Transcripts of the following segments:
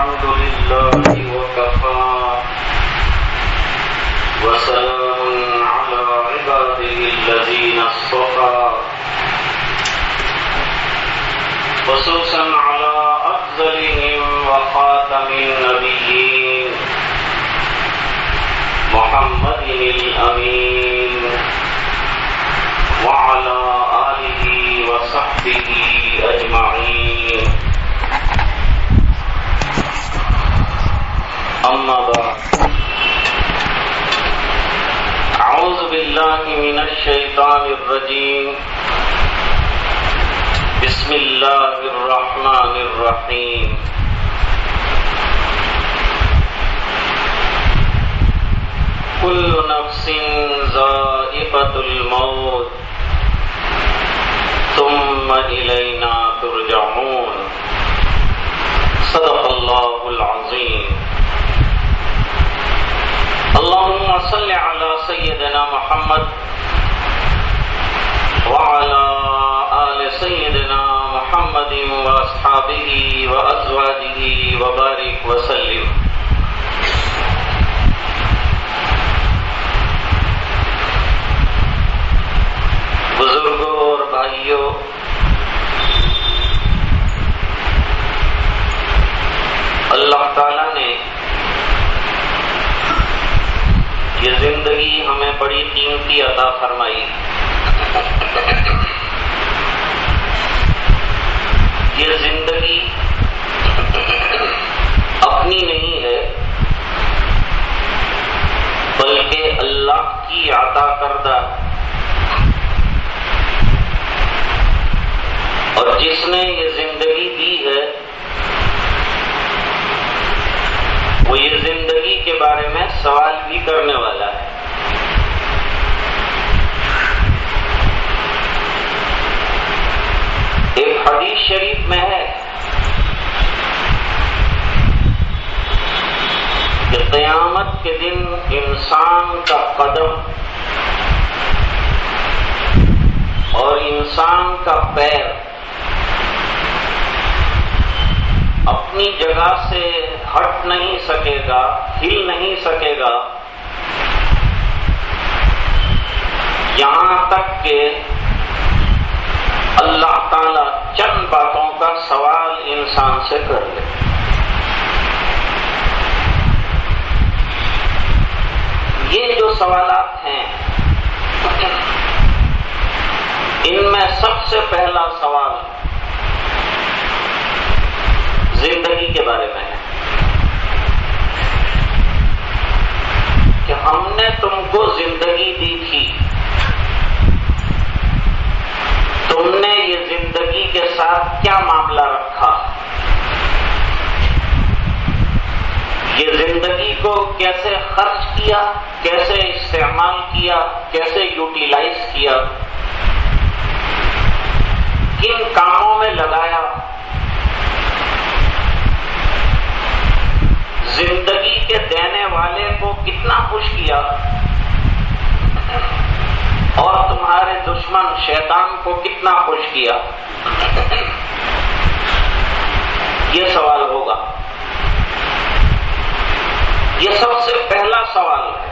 الحمد لله وكفى. وسلام على عباده الذين اصطفى. خصوصا على أفضلهم وخاتم النبيين. محمد الأمين. وعلى آله وصحبه أجمعين. أما بعد. أعوذ بالله من الشيطان الرجيم. بسم الله الرحمن الرحيم. كل نفس ذائقة الموت. ثم إلينا ترجعون. صدق الله العظيم. اللهم صل على سيدنا محمد وعلى آل سيدنا محمد وأصحابه وأزواجه وبارك وسلم. بزرگوں اور بھائیوں، اللہ تعالی نے یہ زندگی ہمیں بڑی قیمتی عطا فرمائی۔ یہ زندگی اپنی نہیں ہے، بلکہ اللہ کی عطا کردہ۔ اور جس نے یہ زندگی دی ہے، وہ یہ زندگی کے بارے میں سوال بھی کرنے والا ہے ایک حدیث شریف میں ہے کہ قیامت کے دن انسان کا قدم اور انسان کا پیر اپنی جگہ سے ہٹ نہیں سکے گا، ہل نہیں سکے گا۔ یہاں تک کہ اللہ تعالی چند باتوں کا سوال انسان سے کر لے۔ یہ جو سوالات ہیں، ان میں سب سے پہلا سوال زندگی کے بارے میں ہے۔ کہ ہم نے تم کو زندگی دی تھی۔ تم نے یہ زندگی کے ساتھ کیا معاملہ رکھا؟ یہ زندگی کو کیسے خرچ کیا، کیسے استعمال کیا، کیسے یوٹیلائز کیا، کن کاموں میں لگایا۔ زندگی کے دینے والے کو کتنا خوش کیا۔ اور تمہارے دشمن شیطان کو کتنا خوش کیا۔ یہ سوال ہوگا۔ یہ سب سے پہلا سوال ہے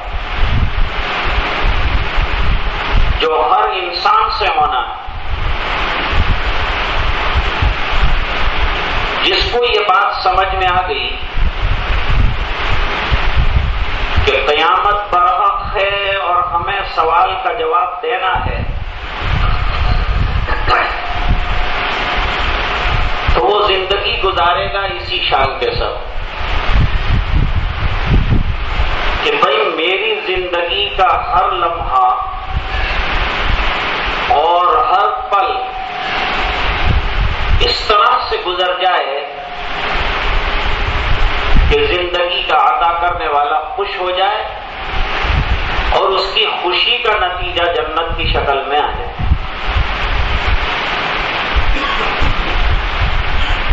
جو ہر انسان سے ہونا ہے۔ جس کو یہ بات سمجھ میں آ گئی کہ قیامت برحق ہے اور ہمیں سوال کا جواب دینا ہے، تو وہ زندگی گزارے گا اسی شان کے سب کہ بھائی میری زندگی کا ہر لمحہ اور ہر پل اس طرح سے گزر جائے کہ زندگی کا عطا کرنے والا خوش ہو جائے اور اس کی خوشی کا نتیجہ جنت کی شکل میں آ جائے۔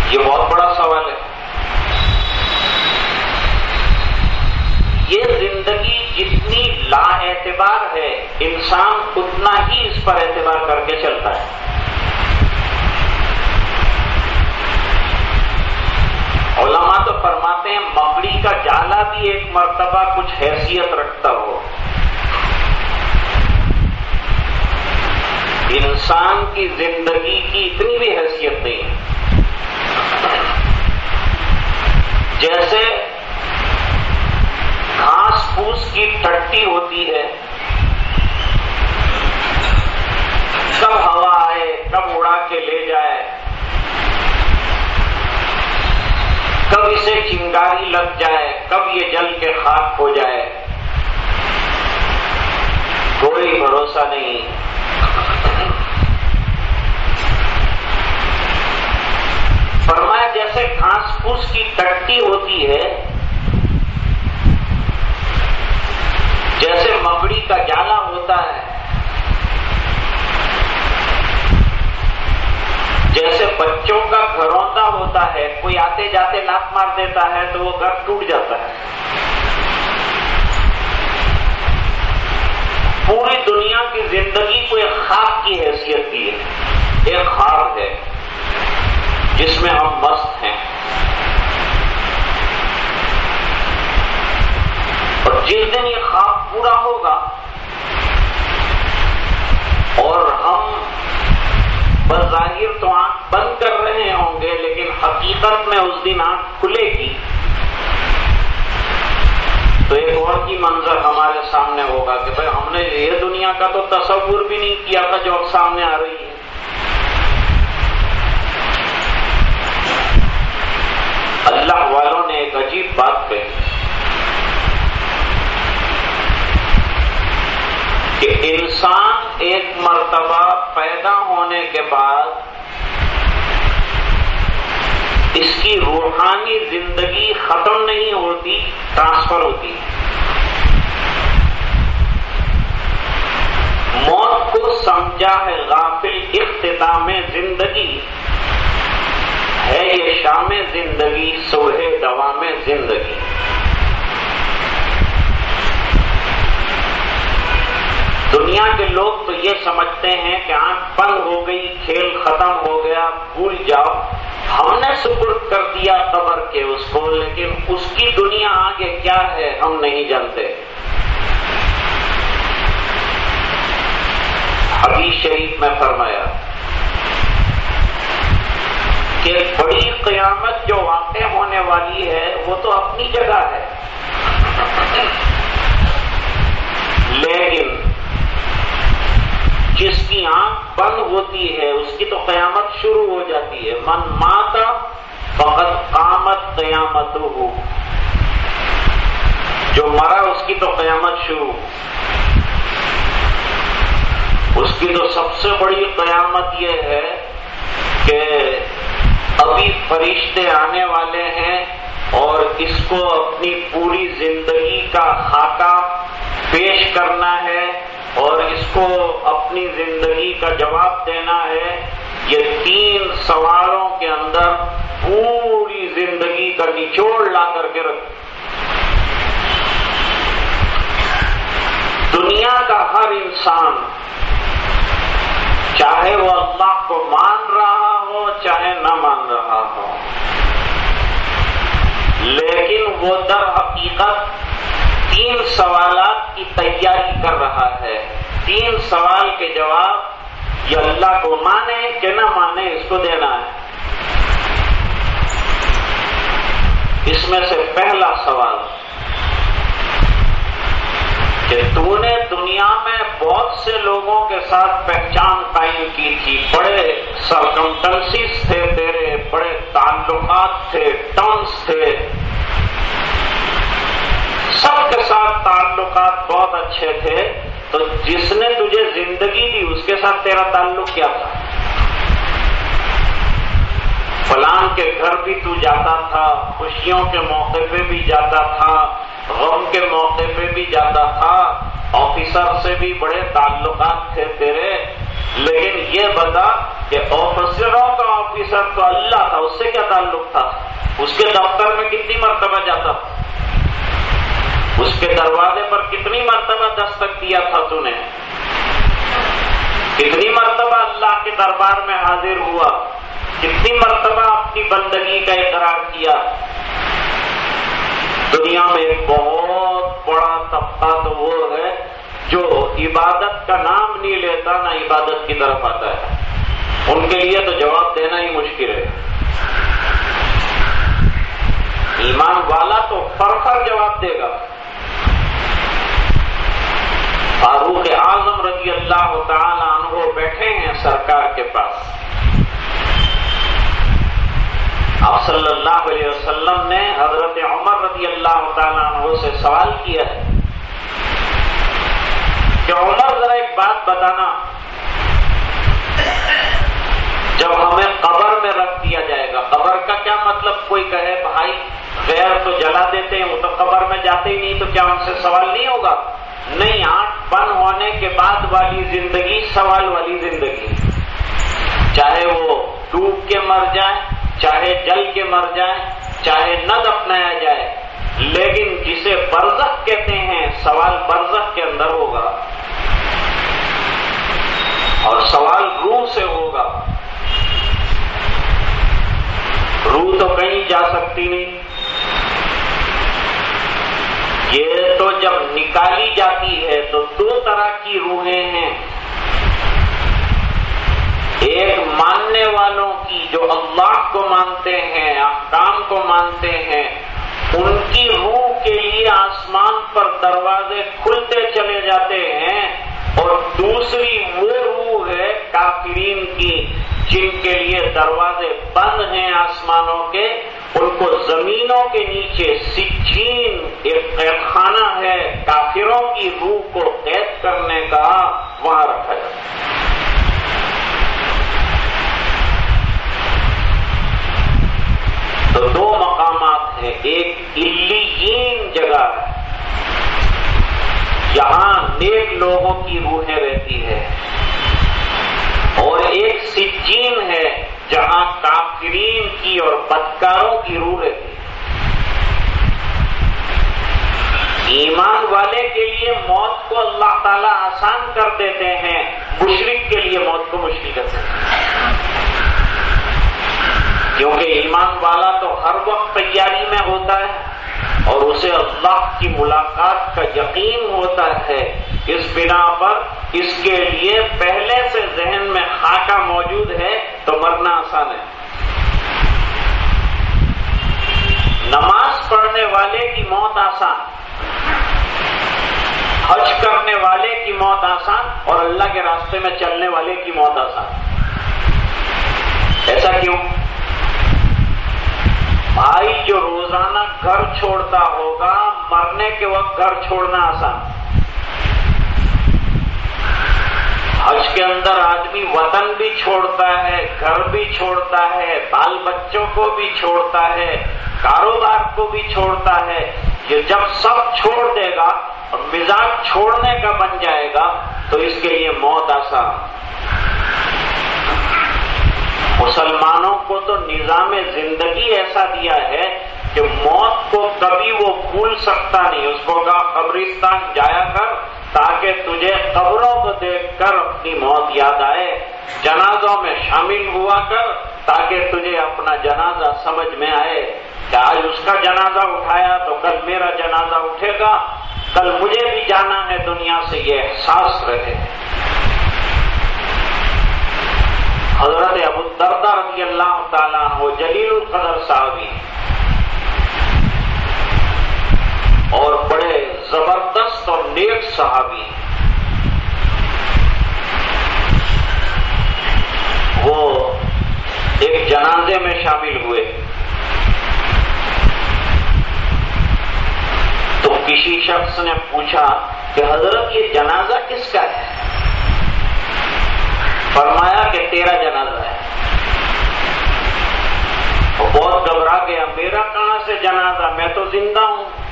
یہ بہت بڑا سوال ہے۔ یہ زندگی جتنی لا اعتبار ہے، انسان اتنا ہی اس پر اعتبار کر کے چلتا ہے۔ علماء تو فرماتے ہیں مبڑی کا جالا بھی ایک مرتبہ کچھ حیثیت رکھتا ہو۔ انسان کی زندگی کی اتنی بھی حیثیت نہیں جیسے گھاس پھوس کی ٹٹی ہوتی ہے۔ کب ہوا آئے کب اڑا کے لے جائے۔ کب اسے چنگاری لگ جائے، کب یہ جل کے خاک ہو جائے۔ کوئی بھروسہ نہیں۔ فرمایا، جیسے گھاس پھوس کی ٹٹی ہوتی ہے جیسے مکڑی کا جالا ہوتا ہے، جیسے بچوں کا گھروندا ہوتا ہے، کوئی آتے جاتے لات مار دیتا ہے تو وہ گھر ٹوٹ جاتا ہے۔ پوری دنیا کی زندگی کو ایک خواب کی حیثیت دی ہے، ایک خواب ہے، جس میں ہم مست ہیں۔ اور جس دن یہ خواب پورا ہوگا اور ہم بظاہر تو آنکھ بند کر رہے ہوں گے، لیکن حقیقت میں اس دن آنکھ کھلے گی۔ تو ایک اور کی منظر ہمارے سامنے ہوگا کہ بھائی ہم نے یہ دنیا کا تو تصور بھی نہیں کیا تھا جو اب سامنے آ رہی ہے۔ اللہ والوں نے ایک عجیب بات کہی۔ کہ انسان ایک مرتبہ پیدا ہونے کے بعد اس کی روحانی زندگی ختم نہیں ہوتی، ٹرانسفر ہوتی۔ موت کو سمجھا ہے غافل اختتام زندگی۔ ہے یہ شام زندگی سوہے دوام زندگی۔ دنیا کے لوگ تو یہ سمجھتے ہیں کہ آنکھ بند ہو گئی، کھیل ختم ہو گیا، بھول جاؤ۔ ہم نے سپرد کر دیا قبر کے اس کو لیکن اس کی دنیا آگے کیا ہے ہم نہیں جانتے۔ ابھی شریف میں فرمایا کہ بڑی قیامت جو واقع ہونے والی ہے، وہ تو اپنی جگہ ہے۔ لیکن جس کی آنکھ بند ہوتی ہے، اس کی تو قیامت شروع ہو جاتی ہے۔ من ماتا بہت قامت قیامت ہو جو مرا، اس کی تو قیامت شروع۔ اس کی تو سب سے بڑی قیامت یہ ہے کہ ابھی فرشتے آنے والے ہیں اور اس کو اپنی پوری زندگی کا خاکہ پیش کرنا ہے۔ اور اس کو اپنی زندگی کا جواب دینا ہے یہ تین سوالوں کے اندر پوری زندگی کا نچوڑ لا کر کے رکھ دنیا کا ہر انسان چاہے وہ اللہ کو مان رہا ہو، چاہے نہ مان رہا ہو، لیکن وہ در حقیقت تین سوالات کی تیاری کر رہا ہے تین سوال کے جواب یہ اللہ کو مانے کہ نہ مانے، اس کو دینا ہے۔ اس میں سے پہلا سوال، کہ تو نے دنیا میں بہت سے لوگوں کے ساتھ پہچان قائم کی تھی۔ بڑے سرکمٹنسیز تھے تیرے، بڑے تعلقات تھے ٹرمس تھے۔ سب کے ساتھ تعلقات بہت اچھے تھے۔ تو جس نے تجھے زندگی دی، اس کے ساتھ تیرا تعلق کیا تھا؟ فلان کے گھر بھی تو جاتا تھا، خوشیوں کے موقع پہ بھی جاتا تھا، غم کے موقع پہ بھی جاتا تھا، آفیسر سے بھی بڑے تعلقات تھے تیرے۔ لیکن یہ بتا کہ آفیسروں کا آفیسر تو اللہ تھا، اس سے کیا تعلق تھا؟ اس کے دفتر میں کتنی مرتبہ جاتا تھا؟ اس کے دروازے پر کتنی مرتبہ دستک دیا تھا تو نے کتنی مرتبہ اللہ کے دربار میں حاضر ہوا، کتنی مرتبہ اپنی بندگی کا اقرار کیا۔ دنیا میں ایک بہت بڑا طبقہ تو وہ ہے جو عبادت کا نام نہیں لیتا، نہ عبادت کی طرف آتا ہے۔ ان کے لیے تو جواب دینا ہی مشکل ہے۔ ایمان والا تو فر فر جواب دے گا۔ فاروق اعظم رضی اللہ تعالی عنہ بیٹھے ہیں سرکار کے پاس۔ اب صلی اللہ علیہ وسلم نے حضرت عمر رضی اللہ تعالیٰ عنہ سے سوال کیا ہے کہ عمر ذرا ایک بات بتانا، جب ہمیں قبر میں رکھ دیا جائے گا، قبر کا کیا مطلب؟ کوئی کہے، بھائی غیر تو جلا دیتے ہیں، وہ تو قبر میں جاتے ہی نہیں، تو کیا ان سے سوال نہیں ہوگا؟ نہیں آنکھ بند ہونے کے بعد والی زندگی، سوال والی زندگی۔ چاہے وہ ڈوب کے مر جائے چاہے جل کے مر جائے چاہے نہ دفنایا جائے، لیکن جسے برزخ کہتے ہیں، سوال برزخ کے اندر ہوگا۔ اور سوال روح سے ہوگا۔ روح تو کہیں جا سکتی نہیں۔ یہ تو جب نکالی جاتی ہے تو دو طرح کی روحیں ہیں۔ ایک ماننے والوں کی جو اللہ کو مانتے ہیں، احکام کو مانتے ہیں، ان کی روح کے لیے آسمان پر دروازے کھلتے چلے جاتے ہیں۔ اور دوسری وہ روح ہے کافرین کی، جن کے لیے دروازے بند ہیں آسمانوں کے۔ ان کو زمینوں کے نیچے سچین ایک قید خانہ ہے، کافروں کی روح کو قید کرنے کا وہاں رکھا جاتا تو دو مقامات ہیں، ایک علیین جگہ ہے، جہاں نیک لوگوں کی روحیں رہتی ہے اور ایک سجین ہے جہاں کافرین کی اور بدکاروں کی روح رہتی ہے۔ ایمان والے کے لیے موت کو اللہ تعالیٰ آسان کر دیتے ہیں مشرق کے لیے موت کو مشکل کر دیتے ہیں۔ کیونکہ ایمان والا تو ہر وقت تیاری میں ہوتا ہے اور اسے اللہ کی ملاقات کا یقین ہوتا ہے۔ اس بنا پر اس کے لیے پہلے سے ذہن میں خاکہ موجود ہے تو مرنا آسان ہے۔ نماز پڑھنے والے کی موت آسان۔ حج کرنے والے کی موت آسان اور اللہ کے راستے میں چلنے والے کی موت آسان۔ ایسا کیوں؟ بھائی جو روزانہ گھر چھوڑتا ہوگا، مرنے کے وقت گھر چھوڑنا آسان۔ حج کے اندر آدمی وطن بھی چھوڑتا ہے، گھر بھی چھوڑتا ہے، بال بچوں کو بھی چھوڑتا ہے، کاروبار کو بھی چھوڑتا ہے۔ یہ جب سب چھوڑ دے گا اور مزاج چھوڑنے کا بن جائے گا، تو اس کے لیے موت آسان۔ مسلمانوں کو تو نظام زندگی ایسا دیا ہے کہ موت کو کبھی وہ بھول سکتا نہیں۔ اس کو کہا، قبرستان جایا کر تاکہ تجھے قبروں کو دیکھ کر اپنی موت یاد آئے۔ جنازوں میں شامل ہوا کر تاکہ تجھے اپنا جنازہ سمجھ میں آئے۔ کہ آج اس کا جنازہ اٹھایا تو کل میرا جنازہ اٹھے گا؟ کل مجھے بھی جانا ہے دنیا سے، یہ احساس رہے۔ حضرت ابو الدردہ رضی اللہ تعالیٰ ہو جلیل القدر صاحبی اور بڑے زبردست اور نیک صحابی وہ ایک جنازے میں شامل ہوئے۔ تو کسی شخص نے پوچھا کہ حضرت یہ جنازہ کس کا ہے؟ فرمایا کہ تیرا جنازہ ہے۔ وہ بہت گھبرا گیا۔ میرا کہاں سے جنازہ؟ میں تو زندہ ہوں۔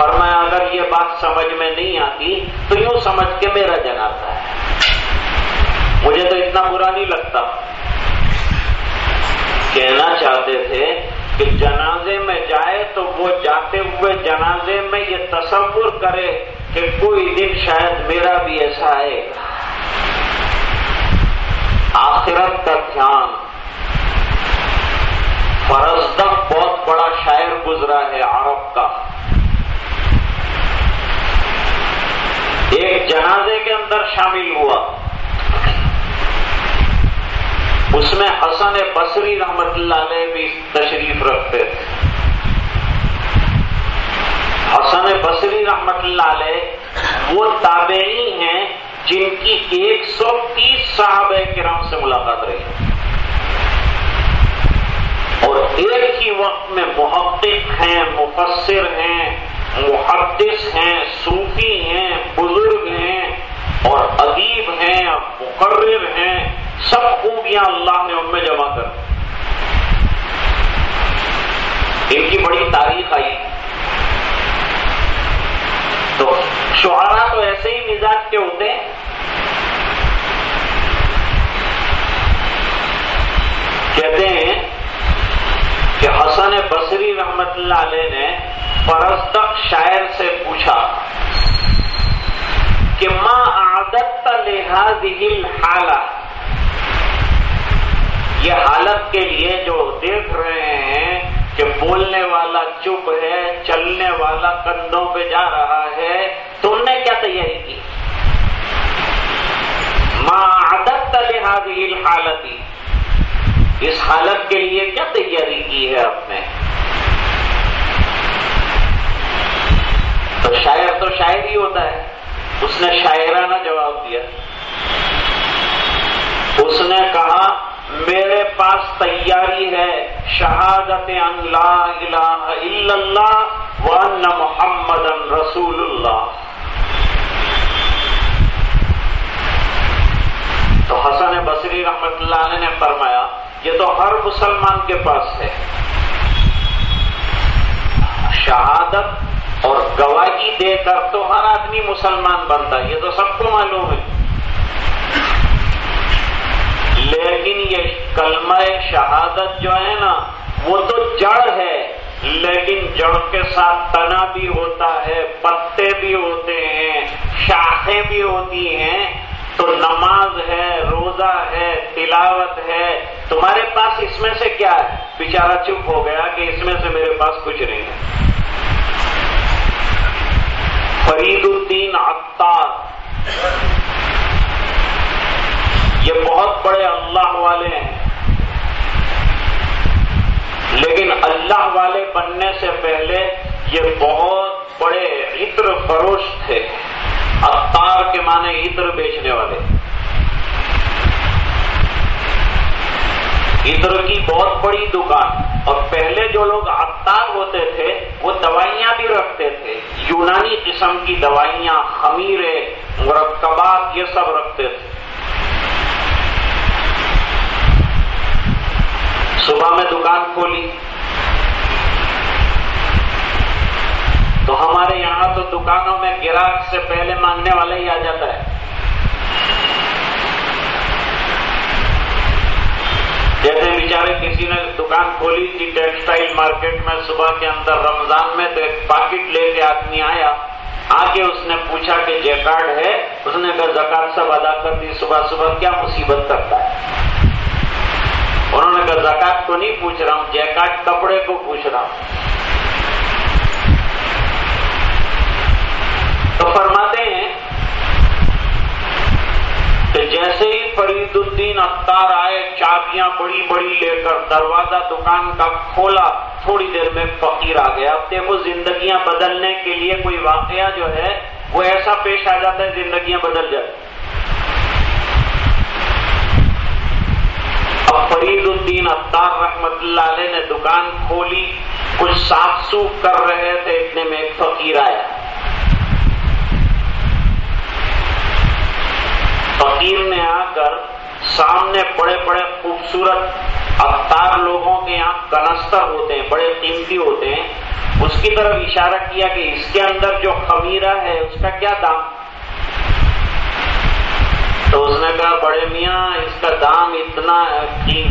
فرمایا، اگر یہ بات سمجھ میں نہیں آتی، تو یوں سمجھ کے میرا جنازہ ہے۔ مجھے تو اتنا برا نہیں لگتا۔ کہنا چاہتے تھے کہ جنازے میں جائے تو وہ جاتے ہوئے جنازے میں یہ تصور کرے کہ کوئی دن شاید میرا بھی ایسا ہے آخرت کا دھیان۔ فرزدق بہت بڑا شاعر گزرا ہے عرب کا۔ ایک جنازے کے اندر شامل ہوا۔ اس میں حسن بصری رحمت اللہ علیہ بھی تشریف رکھتے تھے۔ حسن بصری رحمت اللہ علیہ وہ تابعی ہیں جن کی ایک سو تیس صحابہ کرام سے ملاقات رہی۔ اور ایک ہی وقت میں محقق ہیں، مفسر ہیں محدث ہیں، صوفی ہیں، بزرگ ہیں اور ادیب ہیں، مقرر ہیں، سب خوبیاں اللہ نے ان میں جمع کر ان کی بڑی تاریخ آئی۔ تو شہرا تو ایسے ہی مزاج کے ہوتے ہیں۔ کہتے ہیں کہ حسن بصری رحمت اللہ علیہ نے پرستک شاعر سے پوچھا کہ ماں عادت لحاظ حالت یہ حالت کے لیے جو دیکھ رہے ہیں کہ بولنے والا چپ ہے، چلنے والا کندھوں پہ جا رہا ہے تم نے کیا تیاری کی؟ ماں عادت لحاظ حالت اس حالت کے لیے کیا تیاری کی ہے آپ نے؟ تو شاعر تو شاعر ہی ہوتا ہے۔ اس نے شاعرانہ جواب دیا۔ اس نے کہا، میرے پاس تیاری ہے۔ شہادت ان لا الہ الا اللہ وان محمد رسول اللہ. تو حسن بصری رحمت اللہ علیہ نے فرمایا، یہ تو ہر مسلمان کے پاس ہے۔ شہادت اور گواہی دے کر تو ہر آدمی مسلمان بنتا ہے، یہ تو سب کو معلوم ہے۔ لیکن یہ کلمہ شہادت جو ہے نا، وہ تو جڑ ہے، لیکن جڑ کے ساتھ تنا بھی ہوتا ہے، پتے بھی ہوتے ہیں، شاخیں بھی ہوتی ہیں۔ تو نماز ہے، روزہ ہے، تلاوت ہے۔ تمہارے پاس اس میں سے کیا ہے؟ بیچارہ چپ ہو گیا کہ اس میں سے میرے پاس کچھ نہیں ہے۔ فرید الدین عطار۔ یہ بہت بڑے اللہ والے ہیں۔ لیکن اللہ والے بننے سے پہلے یہ بہت بڑے عطر فروش تھے۔ عطار کے معنی عطر بیچنے والے۔ عطر کی بہت بڑی دکان۔ اور پہلے جو لوگ اتار ہوتے تھے، وہ دوائیاں بھی رکھتے تھے۔ یونانی قسم کی دوائیاں، خمیرے، مرکبات، یہ سب رکھتے تھے۔ صبح میں دکان کھولی۔ تو ہمارے یہاں تو دکانوں میں گراہک سے پہلے مانگنے والا ہی آ جاتا ہے۔ جیسے بیچارے کسی نے دکان کھولی تھی ٹیکسٹائل مارکیٹ میں، صبح کے اندر رمضان میں تو ایک پاکٹ لے کے آدمی آیا۔ آ کے اس نے پوچھا کہ جے کارڈ ہے؟ اس نے کہا، زکات سب ادا کر دی، صبح صبح کیا مصیبت کرتا ہے؟ انہوں نے کہا، زکات کو نہیں پوچھ رہا ہوں، جے کارڈ کپڑے کو پوچھ رہا ہوں۔ تو فرماتے ہیں جیسے ہی فرید الدین اختار آئے، چابیاں بڑی بڑی لے کر دروازہ دکان کا کھولا، تھوڑی دیر میں فقیر آ گیا۔ اب دیکھو، زندگیاں بدلنے کے لیے کوئی واقعہ جو ہے، وہ ایسا پیش آ جاتا ہے زندگیاں بدل جاتی اب فرید الدین اختار رحمت اللہ علیہ نے دکان کھولی، کچھ صاف سوکھ کر رہے تھے، اتنے میں ایک فقیر آیا۔ فقیر نے آ کر سامنے بڑے بڑے خوبصورت افطار لوگوں کے یہاں کنستر ہوتے ہیں، بڑے قیمتی ہوتے ہیں۔ اس کی طرف اشارہ کیا کہ اس کے اندر جو خمیرہ ہے، اس کا کیا دام؟ تو اس نے کہا، بڑے میاں، اس کا دام اتنا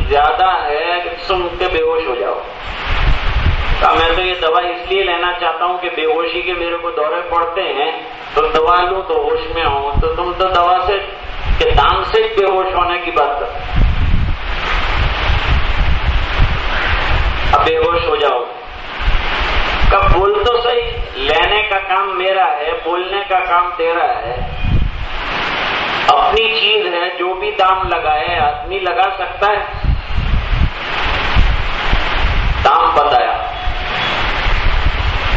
زیادہ ہے کہ سن کے بے ہوش ہو جاؤ۔ کہا، میں تو یہ دوا اس لیے لینا چاہتا ہوں کہ بے ہوشی کے میرے کو دورے پڑتے ہیں۔ تو دوا لوں تو ہوش میں ہوں۔ تو تم تو دوا سے کہ دام سے بے ہوش ہونے کی بات کر اب بے ہوش ہو جاؤ۔ کب بول تو صحیح، لینے کا کام میرا ہے، بولنے کا کام تیرا ہے۔ اپنی چیز ہے، جو بھی دام لگائے، آدمی لگا سکتا ہے۔ دام بتایا۔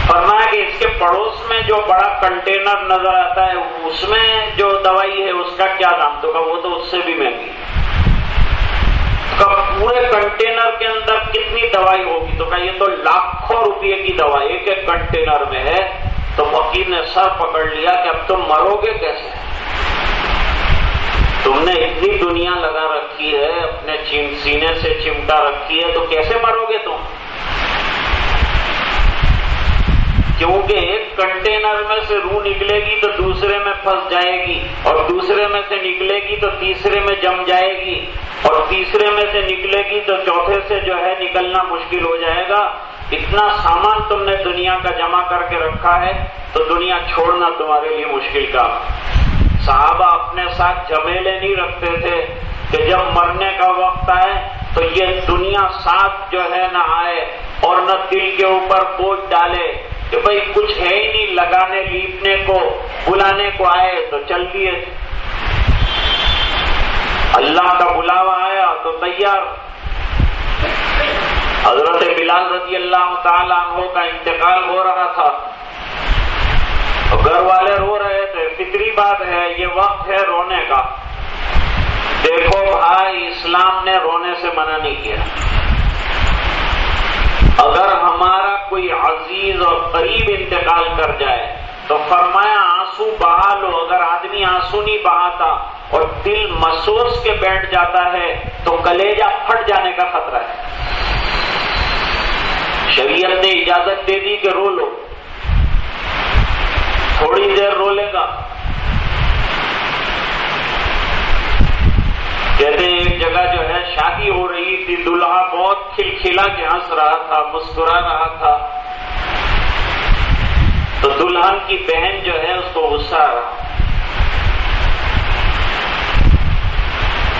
فرمایا کہ اس کے پڑوس میں جو بڑا کنٹینر نظر آتا ہے، اس میں جو دوائی ہے، اس کا کیا دام؟ تو وہ تو اس سے بھی مہنگی پورے کنٹینر کے اندر کتنی دوائی ہوگی؟ تو یہ تو لاکھوں روپئے کی دوا ایک ایک کنٹینر میں ہے۔ تو وکیل نے سر پکڑ لیا کہ اب تم مرو گے کیسے؟ تم نے اتنی دنیا لگا رکھی ہے، اپنے سینے سے چمٹا رکھی ہے، تو کیسے مرو گے تم؟ کیونکہ ایک کنٹینر میں سے روح نکلے گی تو دوسرے میں پھنس جائے گی، اور دوسرے میں سے نکلے گی تو تیسرے میں جم جائے گی، اور تیسرے میں سے نکلے گی تو چوتھے سے جو ہے نکلنا مشکل ہو جائے گا۔ اتنا سامان تم نے دنیا کا جمع کر کے رکھا ہے تو دنیا چھوڑنا تمہارے لیے مشکل کام۔ صحابہ اپنے ساتھ جمیلے نہیں رکھتے تھے کہ جب مرنے کا وقت آئے تو یہ دنیا ساتھ جو ہے نہ آئے اور نہ دل کے اوپر بوجھ ڈالے۔ کہ بھائی کچھ ہے ہی نہیں، لگانے، لیپنے کو، بلانے کو آئے تو چل دیے۔ اللہ کا بلاوا آیا تو تیار۔ حضرت بلال رضی اللہ تعالیٰ عنہ کا انتقال ہو رہا تھا۔ گھر والے رو رہے تھے فطری بات ہے، یہ وقت ہے رونے کا۔ دیکھو بھائی، اسلام نے رونے سے منع نہیں کیا۔ اگر ہمارا کوئی عزیز اور قریب انتقال کر جائے، تو فرمایا آنسو بہا لو، اگر آدمی آنسو نہیں بہاتا اور دل محسوس کے بیٹھ جاتا ہے، تو کلیجا پھٹ جانے کا خطرہ ہے۔ شریعت نے اجازت دے دی کہ رو لو۔ تھوڑی دیر رو لے گا۔ کہتے ہیں ایک جگہ جو ہے شادی ہو رہی تھی، دلہا بہت کھلکھلا کے ہنس رہا تھا، مسکرا رہا تھا۔ تو دلہن کی بہن جو ہے، اس کو غصہ آ رہا۔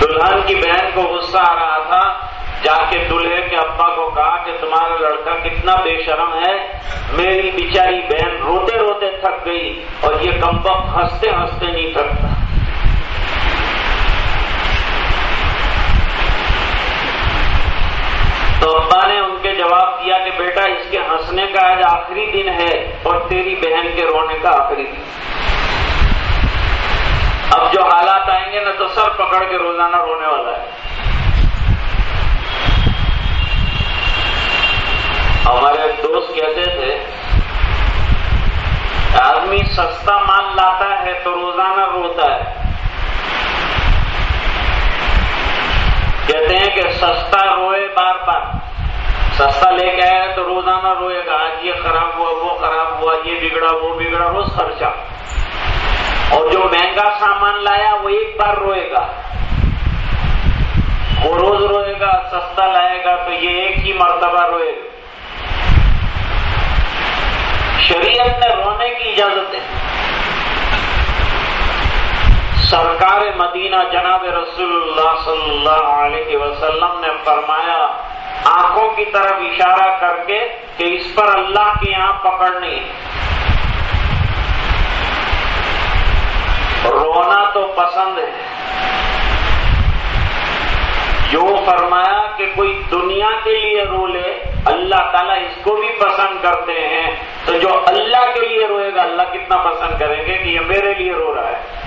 دلہن کی بہن کو غصہ آ رہا تھا۔ جا کے دلہے کے ابا کو کہا کہ تمہارا لڑکا کتنا بے شرم ہے۔ میری بیچاری بہن روتے روتے تھک گئی اور یہ کمبک ہنستے ہنستے نہیں تھکتا۔ تو ابا نے ان کے جواب دیا کہ بیٹا، اس کے ہنسنے کا آج آخری دن ہے اور تیری بہن کے رونے کا آخری دن۔ اب جو حالات آئیں گے نا تو سر پکڑ کے روزانہ رونے والا ہے۔ ہمارے دوست کہتے تھے، آدمی سستا مال لاتا ہے تو روزانہ روتا ہے۔ کہتے ہیں کہ سستا روئے بار بار۔ سستا لے کے آیا تو روزانہ روئے گا۔ آج یہ خراب ہوا، وہ خراب ہوا، یہ بگڑا، وہ بگڑا، روز خرچہ۔ اور جو مہنگا سامان لایا، وہ ایک بار روئے گا۔ وہ روز روئے گا، سستا لائے گا، تو یہ ایک ہی مرتبہ روئے۔ گا شریعت نے رونے کی اجازت ہے۔ سرکار مدینہ جناب رسول اللہ صلی اللہ علیہ وسلم نے فرمایا، آنکھوں کی طرف اشارہ کر کے کہ اس پر اللہ کی یہاں پکڑنی رونا تو پسند ہے۔ جو فرمایا کہ کوئی دنیا کے لیے رو لے، اللہ تعالیٰ اس کو بھی پسند کرتے ہیں۔ تو جو اللہ کے لیے روئے گا، اللہ کتنا پسند کریں گے کہ یہ میرے لیے رو رہا ہے۔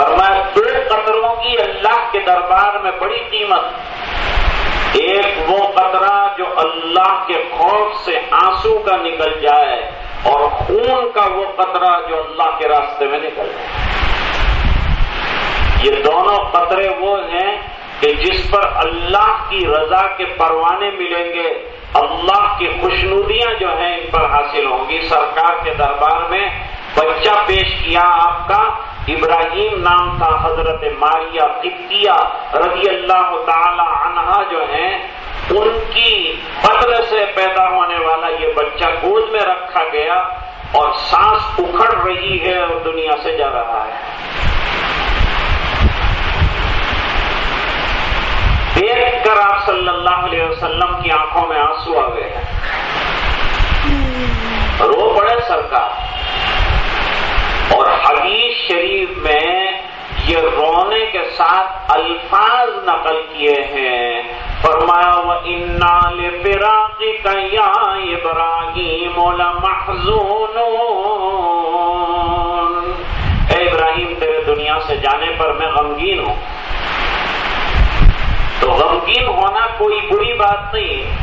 فرمایا دو قطروں کی اللہ کے دربار میں بڑی قیمت۔ ایک وہ قطرہ جو اللہ کے خوف سے آنسو کا نکل جائے اور خون کا وہ قطرہ جو اللہ کے راستے میں نکل جائے۔ یہ دونوں قطرے وہ ہیں کہ جس پر اللہ کی رضا کے پروانے ملیں گے۔ اللہ کی خوشنودیاں جو ہیں ان پر حاصل ہوں گی۔ سرکار کے دربار میں بچہ پیش کیا آپ کا؟ ابراہیم نام تھا حضرت ماریا قبطیہ رضی اللہ تعالی عنہا جو ہیں، ان کی بدل سے پیدا ہونے والا یہ بچہ گود میں رکھا گیا اور سانس اکھڑ رہی ہے اور دنیا سے جا رہا ہے۔ دیکھ کر آپ صلی اللہ علیہ وسلم کی آنکھوں میں آنسو آ گئے ہیں۔ بڑے سرکار۔ اور حدیث شریف میں یہ رونے کے ساتھ الفاظ نقل کیے ہیں۔ فرمایا وہ انال فراقی ابراہیم محضون اے ابراہیم، تیرے دنیا سے جانے پر میں غمگین ہوں۔ تو غمگین ہونا کوئی بری بات نہیں۔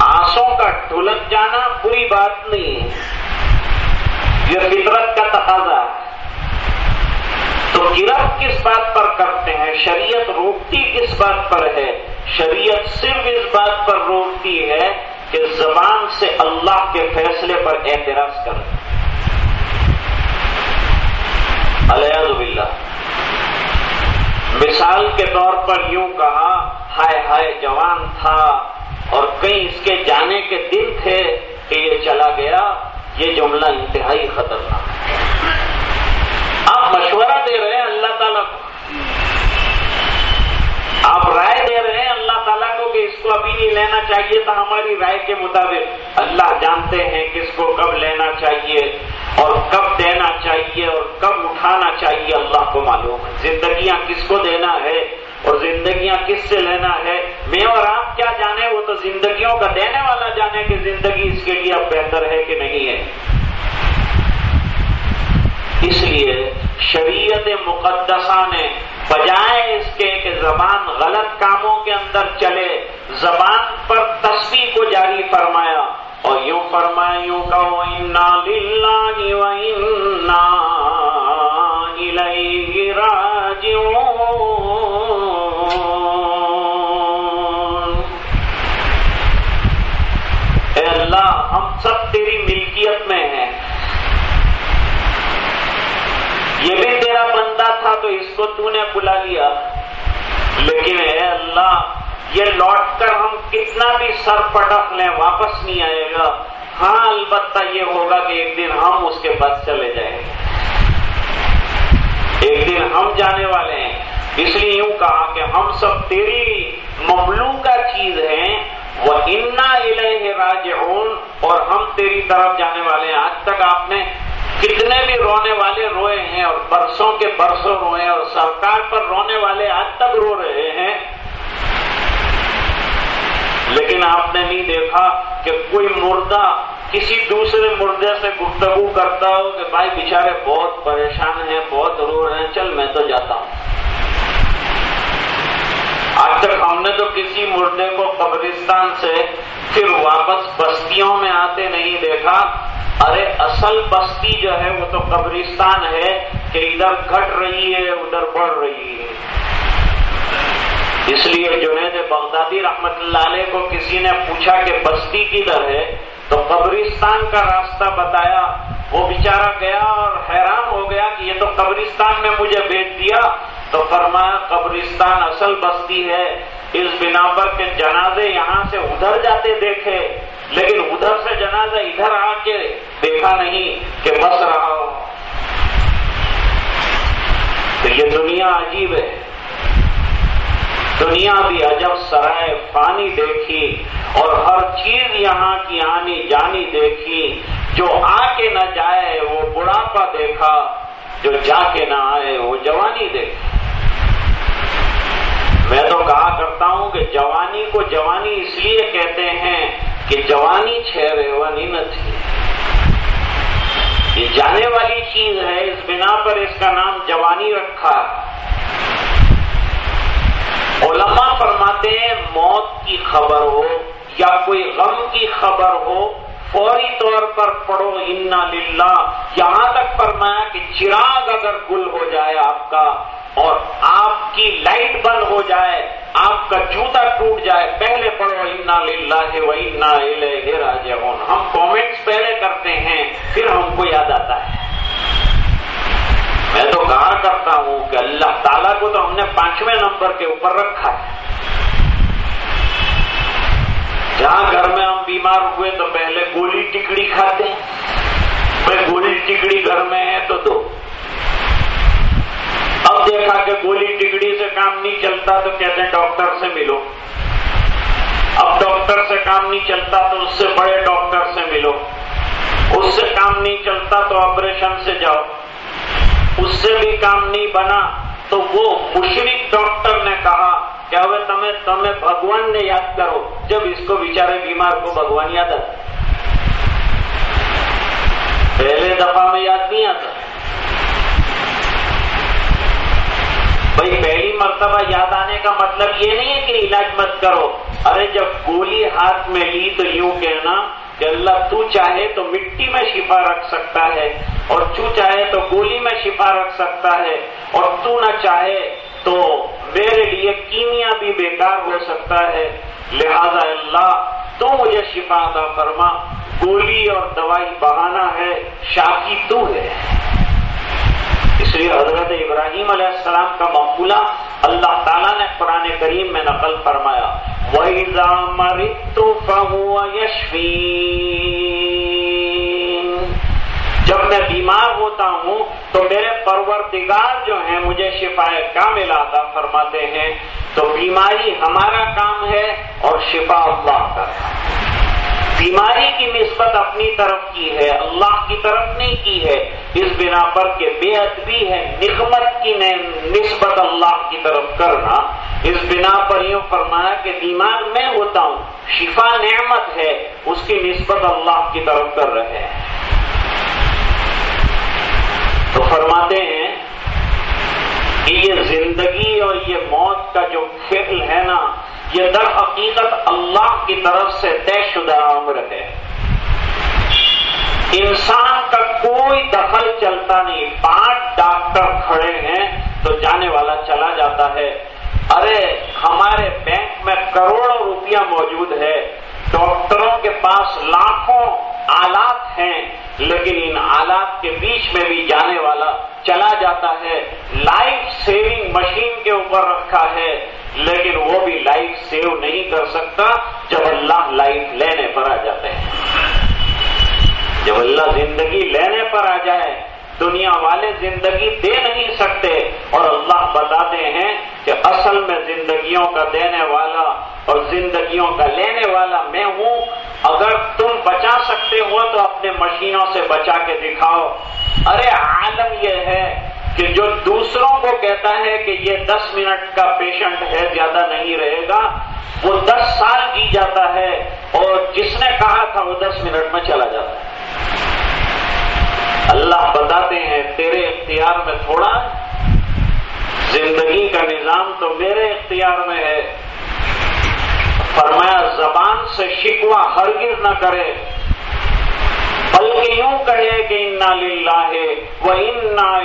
آنسوں کا ٹھلک جانا بری بات نہیں۔ یہ فطرت کا تقاضا ہے، تو گرفت کس بات پر کرتے ہیں؟ شریعت روکتی کس بات پر ہے؟ شریعت صرف اس بات پر روکتی ہے کہ زبان سے اللہ کے فیصلے پر اعتراض کر باللہ۔ مثال کے طور پر یوں کہا، ہائے ہائے جوان تھا اور کئی اس کے جانے کے دن تھے کہ یہ چلا گیا۔ یہ جملہ انتہائی خطرناک آپ مشورہ دے رہے ہیں اللہ تعالیٰ کو۔ آپ رائے دے رہے ہیں اللہ تعالیٰ کو کہ اس کو ابھی نہیں لینا چاہیے تھا ہماری رائے کے مطابق۔ اللہ جانتے ہیں کس کو کب لینا چاہیے اور کب دینا چاہیے اور کب اٹھانا چاہیے، اللہ کو معلوم ہے۔ زندگیاں کس کو دینا ہے اور زندگیاں کس سے لینا ہے؟ میں اور آپ کیا جانے؟ وہ تو زندگیوں کا دینے والا جانے کہ زندگی اس کے لیے اب بہتر کہ نہیں ہے۔ اس لیے شریعت مقدسہ نے بجائے اس کے کہ زبان غلط کاموں کے اندر چلے، زبان پر تصویر کو جاری فرمایا۔ اور یوں فرمایا، یوں کہو، انا للہ و انا الیہ راجعون اے اللہ ہم سب تیری ملکیت میں ہیں یہ بھی تیرا بندہ تھا تو اس کو تو نے بلا لیا۔ لیکن اے اللہ، یہ لوٹ کر ہم کتنا بھی سر پٹک لیں، واپس نہیں آئے گا۔ ہاں البتہ یہ ہوگا کہ ایک دن ہم اس کے بعد چلے جائیں۔ گے ایک دن ہم جانے والے ہیں۔ اس لیے یوں کہا کہ ہم سب تیری مملو کا چیز ہیں۔ وہ انا الہ راج اور ہم تیری طرف جانے والے ہیں۔ آج تک آپ نے کتنے بھی رونے والے روئے ہیں اور برسوں کے برسوں روئے اور سرکار پر رونے والے آج تک رو رہے ہیں۔ لیکن آپ نے نہیں دیکھا کہ کوئی مردہ کسی دوسرے مردے سے گفتگو کرتا ہو کہ بھائی بیچارے بہت پریشان ہیں، بہت رو رہے ہیں، چل میں تو جاتا ہوں۔ آج تک ہم نے تو کسی مردے کو قبرستان سے پھر واپس بستیوں میں آتے نہیں دیکھا۔ ارے اصل بستی جو ہے وہ تو قبرستان ہے کہ ادھر گھٹ رہی ہے، ادھر بڑھ رہی ہے۔ اس لیے جنید بغدادی رحمت اللہ علیہ کو کسی نے پوچھا کہ بستی کدھر ہے؟ تو قبرستان کا راستہ بتایا۔ وہ بیچارہ گیا اور حیران ہو گیا کہ یہ تو قبرستان میں مجھے بیچ دیا۔ تو فرمایا قبرستان اصل بستی ہے۔ اس بنا پر کہ جنازے یہاں سے ادھر جاتے دیکھے، لیکن ادھر سے جنازہ ادھر آ کے دیکھا نہیں کہ بس رہا ہو۔ تو یہ دنیا عجیب ہے۔ دنیا بھی عجب سرائے پانی دیکھی اور ہر چیز یہاں کی آنی جانی دیکھی۔ جو آ کے نہ جائے وہ بڑھاپا دیکھا، جو جا کے نہ آئے وہ جوانی دیکھی میں تو کہا کرتا ہوں کہ جوانی کو جوانی اس لیے کہتے ہیں کہ جوانی چھ ریوانی نہ تھی۔ یہ جانے والی چیز ہے، اس بنا پر اس کا نام جوانی رکھا۔ علماء فرماتے ہیں، موت کی خبر ہو یا کوئی غم کی خبر ہو، فوری طور پر پڑھو انا للہ یہاں تک فرمایا کہ چراغ اگر گل ہو جائے آپ کا اور آپ کی لائٹ بند ہو جائے، آپ کا جوتا ٹوٹ جائے، پہلے پڑھو، انا للہ و انا الیہ راجعون ہم کامنٹس پہلے کرتے ہیں، پھر ہم کو یاد آتا ہے۔ میں تو کہا کرتا ہوں کہ اللہ تعالیٰ کو تو ہم نے پانچویں نمبر کے اوپر رکھا ہے۔ جہاں گھر میں ہم بیمار ہوئے تو پہلے گولی ٹکڑی کھاتے ہیں۔ بھائی گولی ٹکڑی گھر میں ہے تو دو۔ اب دیکھا کہ گولی ٹکڑی سے کام نہیں چلتا تو کہتے ہیں ڈاکٹر سے ملو۔ اب ڈاکٹر سے کام نہیں چلتا تو اس سے بڑے ڈاکٹر سے ملو۔ اس سے کام نہیں چلتا تو آپریشن سے جاؤ۔ اس سے بھی کام نہیں بنا تو وہ مشرق ڈاکٹر نے کہا کہ اب تمہیں تمہیں بھگوان نے یاد کرو۔ جب اس کو بیچارے بیمار کو بھگوان یاد آتا۔ پہلے دفعہ میں یاد نہیں آتا۔ بھائی پہلی مرتبہ یاد آنے کا مطلب یہ نہیں ہے کہ علاج مت کرو۔ ارے جب گولی ہاتھ میں لی تو یوں کہنا، کہ اللہ تو چاہے تو مٹی میں شفا رکھ سکتا ہے، اور تو چاہے تو گولی میں شفا رکھ سکتا ہے، اور تو نہ چاہے تو میرے لیے کیمیا بھی بیکار ہو سکتا ہے۔ لہذا اللہ، تو مجھے شفا ادا فرما۔ گولی اور دوائی بہانا ہے، شاکی تو ہے۔ اس لیے حضرت ابراہیم علیہ السلام کا مقبولہ اللہ تعالیٰ نے قرآن کریم میں نقل فرمایا، وَإِذَا مَرِضْتُ فَهُوَ يَشْفِينَ۔ جب میں بیمار ہوتا ہوں تو میرے پروردگار جو ہیں مجھے شفا کامل عطا فرماتے ہیں۔ تو بیماری ہمارا کام ہے اور شفا اللہ کا بیماری کی نسبت اپنی طرف کی ہے، اللہ کی طرف نہیں کی ہے، اس بنا پر کہ بے ادبی ہے نغمت کی نسبت اللہ کی طرف کرنا۔ اس بنا پر یوں فرمایا کہ بیمار میں ہوتا ہوں، شفا نعمت ہے، اس کی نسبت اللہ کی طرف کر رہے ہیں۔ تو فرماتے ہیں کہ یہ زندگی اور یہ موت کا جو فعل ہے نا یہ در حقیقت اللہ کی طرف سے طے شدہ عمر ہے۔ انسان کا کوئی دخل چلتا نہیں۔ پانچ ڈاکٹر کھڑے ہیں تو جانے والا چلا جاتا ہے۔ ارے، ہمارے بینک میں کروڑوں روپیہ موجود ہے۔ ڈاکٹروں کے پاس لاکھوں آلات ہیں، لیکن ان آلات کے بیچ میں بھی جانے والا چلا جاتا ہے۔ لائف سیونگ مشین کے اوپر رکھا ہے۔ لیکن وہ بھی لائف سیو نہیں کر سکتا جب اللہ لائف لینے پر آ جاتے ہیں۔ جب اللہ زندگی لینے پر آ جائے، دنیا والے زندگی دے نہیں سکتے اور اللہ بتاتے ہیں کہ اصل میں زندگیوں کا دینے والا اور زندگیوں کا لینے والا میں ہوں۔ اگر تم بچا سکتے ہو تو اپنے مشینوں سے بچا کے دکھاؤ۔ ارے عالم یہ ہے کہ جو دوسروں کو کہتا ہے کہ یہ دس منٹ کا پیشنٹ ہے، زیادہ نہیں رہے گا، وہ دس سال جی جاتا ہے اور جس نے کہا تھا وہ دس منٹ میں چلا جاتا ہے۔ اللہ بتاتے ہیں، تیرے اختیار میں تھوڑا، زندگی کا نظام تو میرے اختیار میں ہے۔ فرمایا، زبان سے شکوا ہرگز نہ کرے۔ بلکہ یوں کہے کہ انا للہ ہے وہ انا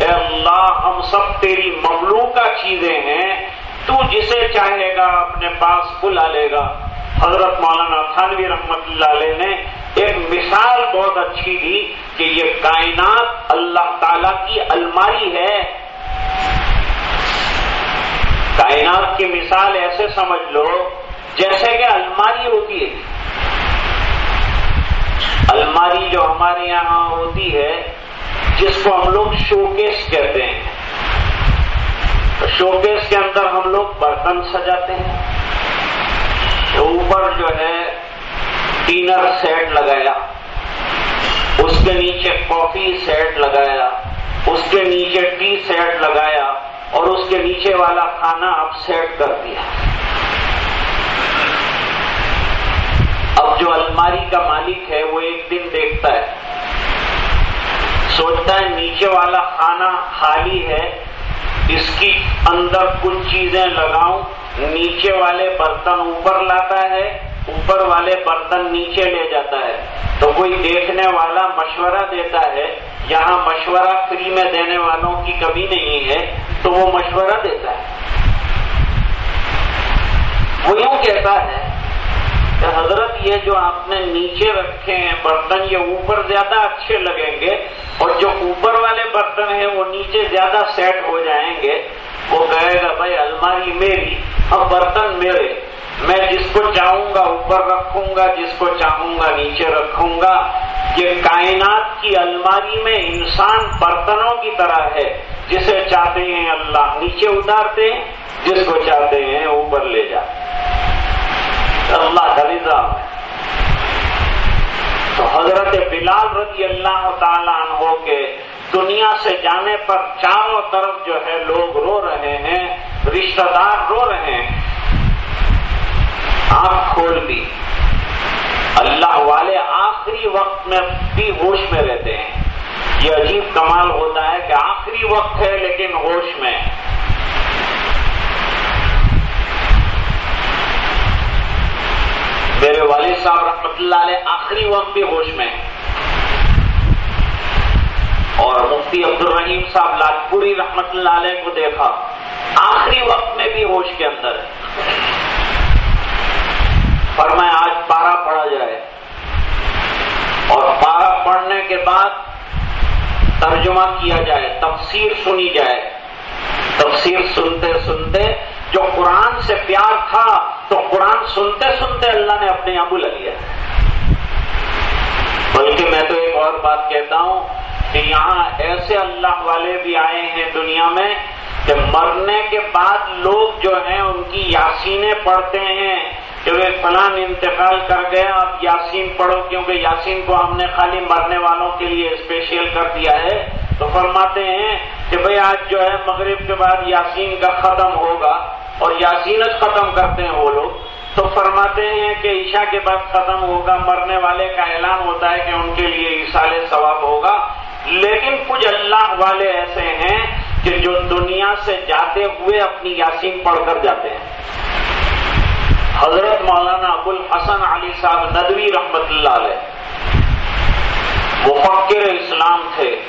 اے اللہ، ہم سب تیری مملوکہ چیزیں ہیں۔ تو جسے چاہے گا اپنے پاس بلا لے گا۔ حضرت مولانا تھانوی رحمت اللہ علیہ نے ایک مثال بہت اچھی دی کہ یہ کائنات اللہ تعالی کی الماری ہے۔ کائنات کی مثال ایسے سمجھ لو جیسے کہ الماری ہوتی ہے۔ الماری جو ہمارے یہاں ہوتی ہے، جس کو ہم لوگ شوکیس کہتے ہیں۔ شوکیس کے اندر ہم لوگ برتن سجاتے ہیں۔ اوپر جو ہے ڈینر سیٹ لگایا۔ اس کے نیچے کافی سیٹ لگایا۔ اس کے نیچے ٹی سیٹ لگایا۔ اور اس کے نیچے والا کھانا آپ سیٹ کر دیا۔ اب جو الماری کا مالک ہے وہ ایک دن دیکھتا ہے۔ سوچتا ہے نیچے والا کھانا خالی ہے، اس کی اندر کچھ چیزیں لگاؤں، نیچے والے برتن اوپر لاتا ہے، اوپر والے برتن نیچے لے جاتا ہے۔ تو کوئی دیکھنے والا مشورہ دیتا ہے، یہاں مشورہ فری میں دینے والوں کی کمی نہیں ہے، تو وہ مشورہ دیتا ہے۔ وہ یوں کہتا ہے کہ حضرت یہ جو آپ نے نیچے رکھے ہیں، برتن یہ اوپر زیادہ اچھے لگیں گے اور جو اوپر والے برتن ہیں، وہ نیچے زیادہ سیٹ ہو جائیں گے۔ وہ کہے گا، بھائی، الماری میری، اب برتن میرے۔ میں جس کو چاہوں گا اوپر رکھوں گا، جس کو چاہوں گا نیچے رکھوں گا۔ یہ کائنات کی الماری میں انسان برتنوں کی طرح ہے۔ جسے چاہتے ہیں اللہ نیچے اتارتے ہیں، جس کو چاہتے ہیں اوپر لے جاتے ہیں۔ اللہ کا نظام ہے تو حضرت بلال رضی اللہ تعالیٰ عنہ کے دنیا سے جانے پر چاروں طرف جو ہے لوگ رو رہے ہیں، رشتہ دار رو رہے ہیں۔ آنکھ کھول دی اللہ والے آخری وقت میں بھی ہوش میں رہتے ہیں۔ یہ عجیب کمال ہوتا ہے کہ آخری وقت ہے لیکن ہوش میں میرے والد صاحب رحمت اللہ علیہ آخری وقت بھی ہوش میں۔ اور مفتی عبد الرحیم صاحب لاجپوری رحمت اللہ علیہ کو دیکھا۔ آخری وقت میں بھی ہوش کے اندر۔ فرمایا آج پارا پڑھا جائے۔ اور پارا پڑھنے کے بعد ترجمہ کیا جائے، تفسیر سنی جائے۔ تفسیر سنتے سنتے جو قرآن سے پیار تھا، تو قرآن سنتے سنتے اللہ نے اپنے یہاں بلا لیا بلکہ میں تو ایک اور بات کہتا ہوں کہ یہاں ایسے اللہ والے بھی آئے ہیں دنیا میں کہ مرنے کے بعد لوگ جو ہیں ان کی یاسینیں پڑھتے ہیں کہ وہ فلان انتقال کر گیا اب یاسین پڑھو کیونکہ یاسین کو ہم نے خالی مرنے والوں کے لیے اسپیشل کر دیا ہے۔ تو فرماتے ہیں کہ بھئی آج جو ہے مغرب کے بعد یاسین کا ختم ہوگا اور یاسین ختم کرتے ہیں وہ لوگ۔ تو فرماتے ہیں کہ عشاء کے بعد ختم ہوگا، مرنے والے کا اعلان ہوتا ہے کہ ان کے لیے عیسال ثواب ہوگا۔ لیکن کچھ اللہ والے ایسے ہیں کہ جو دنیا سے جاتے ہوئے اپنی یاسین پڑھ کر جاتے ہیں۔ حضرت مولانا ابو الحسن علی صاحب ندوی رحمت اللہ علیہ وہ اسلام تھے۔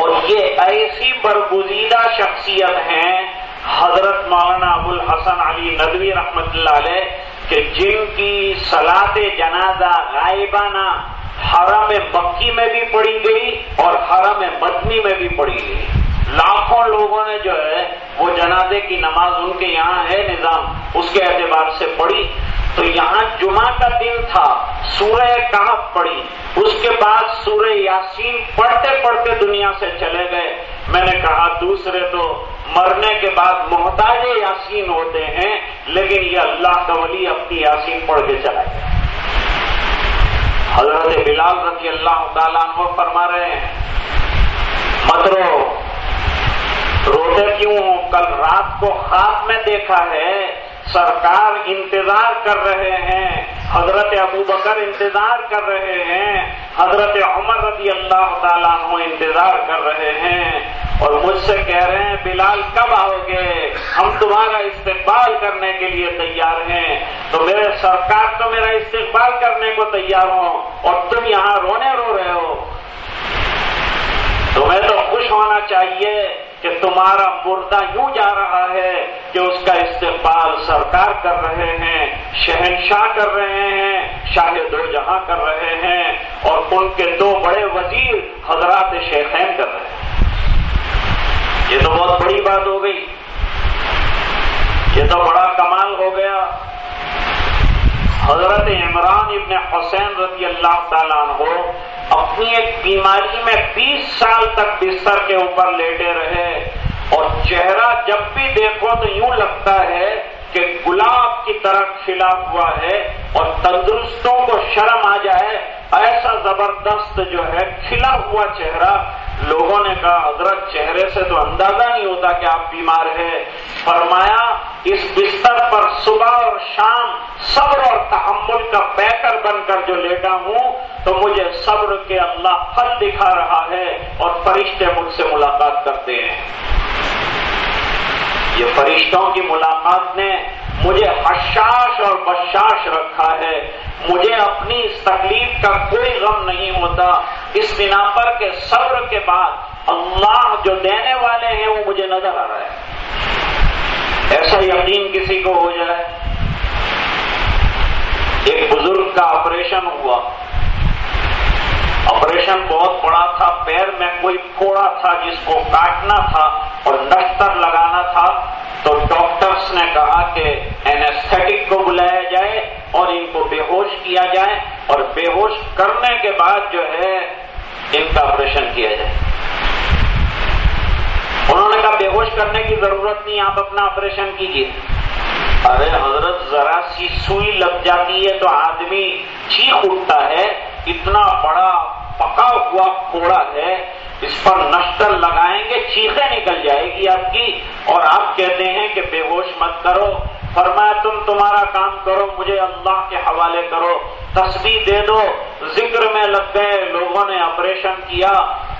اور یہ ایسی برگزیدہ شخصیت ہیں، حضرت مولانا ابو الحسن علی ندوی رحمت اللہ علیہ کہ جن کی سلاد جنازہ غائبانہ حرم مکی میں بھی پڑی گئی اور حرم مدنی میں بھی پڑی گئی۔ لاکھوں لوگوں نے جو ہے وہ جنازے کی نماز ان کے یہاں ہے نظام، اس کے اعتبار سے پڑھی۔ تو یہاں جمعہ کا دن تھا، سورہ کہف پڑی اس کے بعد سورہ یاسین پڑھتے پڑھتے دنیا سے چلے گئے۔ میں نے کہا دوسرے تو مرنے کے بعد محتاج یاسین ہوتے ہیں، لیکن یہ اللہ کا ولی اپنی یاسین پڑھ کے چلا گیا۔ حضرت بلال رضی اللہ تعالیٰ عنہ فرما رہے ہیں، مت رو۔ روتے کیوں کل رات کو خواب میں دیکھا ہے سرکار انتظار کر رہے ہیں، حضرت ابو بکر انتظار کر رہے ہیں، حضرت عمر رضی اللہ تعالیٰ عنہ انتظار کر رہے ہیں۔ اور مجھ سے کہہ رہے ہیں، بلال کب آؤ گے؟ ہم تمہارا استقبال کرنے کے لیے تیار ہیں۔ تو میرے سرکار تو میرا استقبال کرنے کو تیار ہوں، اور تم یہاں رونے رو رہے ہو۔ تمہیں تو خوش ہونا چاہیے۔ کہ تمہارا مردہ یوں جا رہا ہے کہ اس کا استقبال سرکار کر رہے ہیں، شہنشاہ کر رہے ہیں، شاہ دو جہاں کر رہے ہیں اور ان کے دو بڑے وزیر حضرات شیخین کر رہے ہیں۔ یہ تو بہت بڑی بات ہو گئی۔ یہ تو بڑا کمال ہو گیا۔ حضرت عمران ابن حسین رضی اللہ تعالیٰ عنہ اپنی ایک بیماری میں بیس سال تک بستر کے اوپر لیٹے رہے اور چہرہ جب بھی دیکھو تو یوں لگتا ہے کہ گلاب کی طرح کھلا ہوا ہے اور تندرستوں کو شرم آ جائے۔ ایسا زبردست جو ہے کھلا ہوا چہرہ لوگوں نے کہا، حضرت چہرے سے تو اندازہ نہیں ہوتا کہ آپ بیمار ہیں۔ فرمایا اس بستر پر صبح اور شام صبر اور تحمل کا پیکر بن کر جو لیٹا ہوں، تو مجھے صبر کے اللہ پھل دکھا رہا ہے اور فرشتے مجھ سے ملاقات کرتے ہیں۔ یہ فرشتوں کی ملاقات نے مجھے حشاش اور بشاش رکھا ہے۔ مجھے اپنی اس تکلیف کا کوئی غم نہیں ہوتا۔ اس بنا پر کے صبر کے بعد اللہ جو دینے والے ہیں وہ مجھے نظر آ رہا ہے۔ ایسا یقین کسی کو ہو جائے؟ ایک بزرگ کا آپریشن ہوا۔ آپریشن بہت بڑا تھا، پیر میں کوئی پھوڑا تھا جس کو کاٹنا تھا اور نشتر لگانا تھا۔ تو ڈاکٹرس نے کہا کہ اینستھیٹک کو بلایا جائے اور ان کو بے ہوش کیا جائے اور بے ہوش کرنے کے بعد جو ہے ان کا آپریشن کیا جائے۔ انہوں نے کہا بے ہوش کرنے کی ضرورت نہیں، آپ اپنا آپریشن کیجیے ارے حضرت، ذرا سی سوئی لگ جاتی ہے تو آدمی چیخ اٹھتا ہے، اتنا بڑا پکا ہوا کوڑا ہے، اس پر نشتر لگائیں گے، چیخیں نکل جائے گی آپ کی۔ اور آپ کہتے ہیں کہ بے ہوش مت کرو۔ فرمایا، تم تمہارا کام کرو، مجھے اللہ کے حوالے کرو۔ تصویر دے دو، ذکر میں لگ گئے، لوگوں نے آپریشن کیا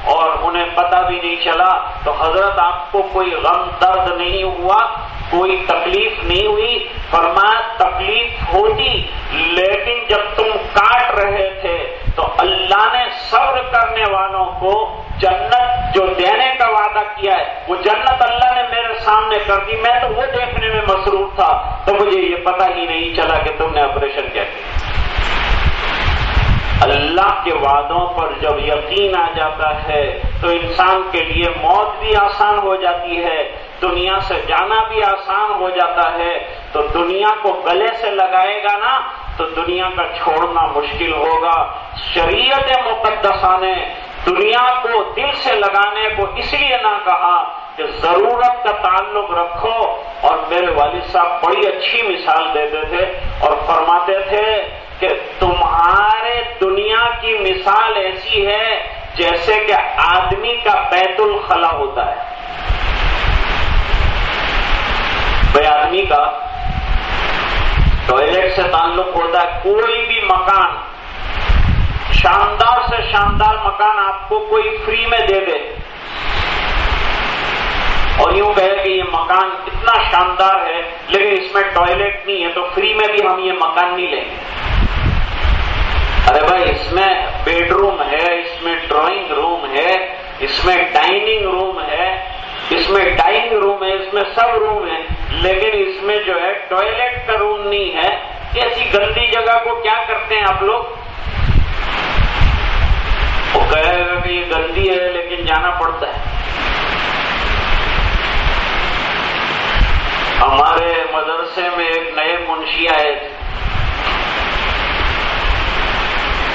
اور انہیں پتہ بھی نہیں چلا۔ تو حضرت آپ کو کوئی غم درد نہیں ہوا، کوئی تکلیف نہیں ہوئی۔ فرمایا، تکلیف ہوتی، لیکن جب تم کاٹ رہے تھے، تو اللہ نے صبر کرنے والوں کو جنت جو دینے کا وعدہ کیا ہے، وہ جنت اللہ نے میرے سامنے کر دی۔ میں تو وہ دیکھنے میں مصروف تھا، تو مجھے یہ پتہ ہی نہیں چلا کہ تم نے آپریشن کیا کیا۔ اللہ کے وعدوں پر جب یقین آ جاتا ہے تو انسان کے لیے موت بھی آسان ہو جاتی ہے، دنیا سے جانا بھی آسان ہو جاتا ہے۔ تو دنیا کو گلے سے لگائے گا نا، تو دنیا کا چھوڑنا مشکل ہوگا۔ شریعت مقدسہ نے دنیا کو دل سے لگانے کو اس لیے نہ کہا کہ ضرورت کا تعلق رکھو۔ اور میرے والد صاحب بڑی اچھی مثال دیتے تھے اور فرماتے تھے کہ تمہارے دنیا کی مثال ایسی ہے جیسے کہ آدمی کا بیت الخلا ہوتا ہے۔ بھائی آدمی کا ٹوائلٹ سے تعلق ہوتا ہے، کوئی بھی مکان، شاندار سے شاندار مکان آپ کو کوئی فری میں دے دے۔ اور یوں کہے کہ یہ مکان اتنا شاندار ہے، لیکن اس میں ٹوائلٹ نہیں ہے، تو فری میں بھی ہم یہ مکان نہیں لیں گے۔ ارے بھائی، اس میں بیڈ روم ہے، اس میں ڈرائنگ روم ہے، اس میں ڈائننگ روم ہے، اس میں ڈائننگ روم ہے، اس میں سب روم ہے، لیکن اس میں جو ہے ٹوائلٹ کا روم نہیں ہے۔ ایسی گندی جگہ کو کیا کرتے ہیں آپ لوگ؟ وہ کہے گا کہ یہ گندی ہے، لیکن جانا پڑتا ہے۔ ہمارے مدرسے میں ایک نئے منشی آئے تھے۔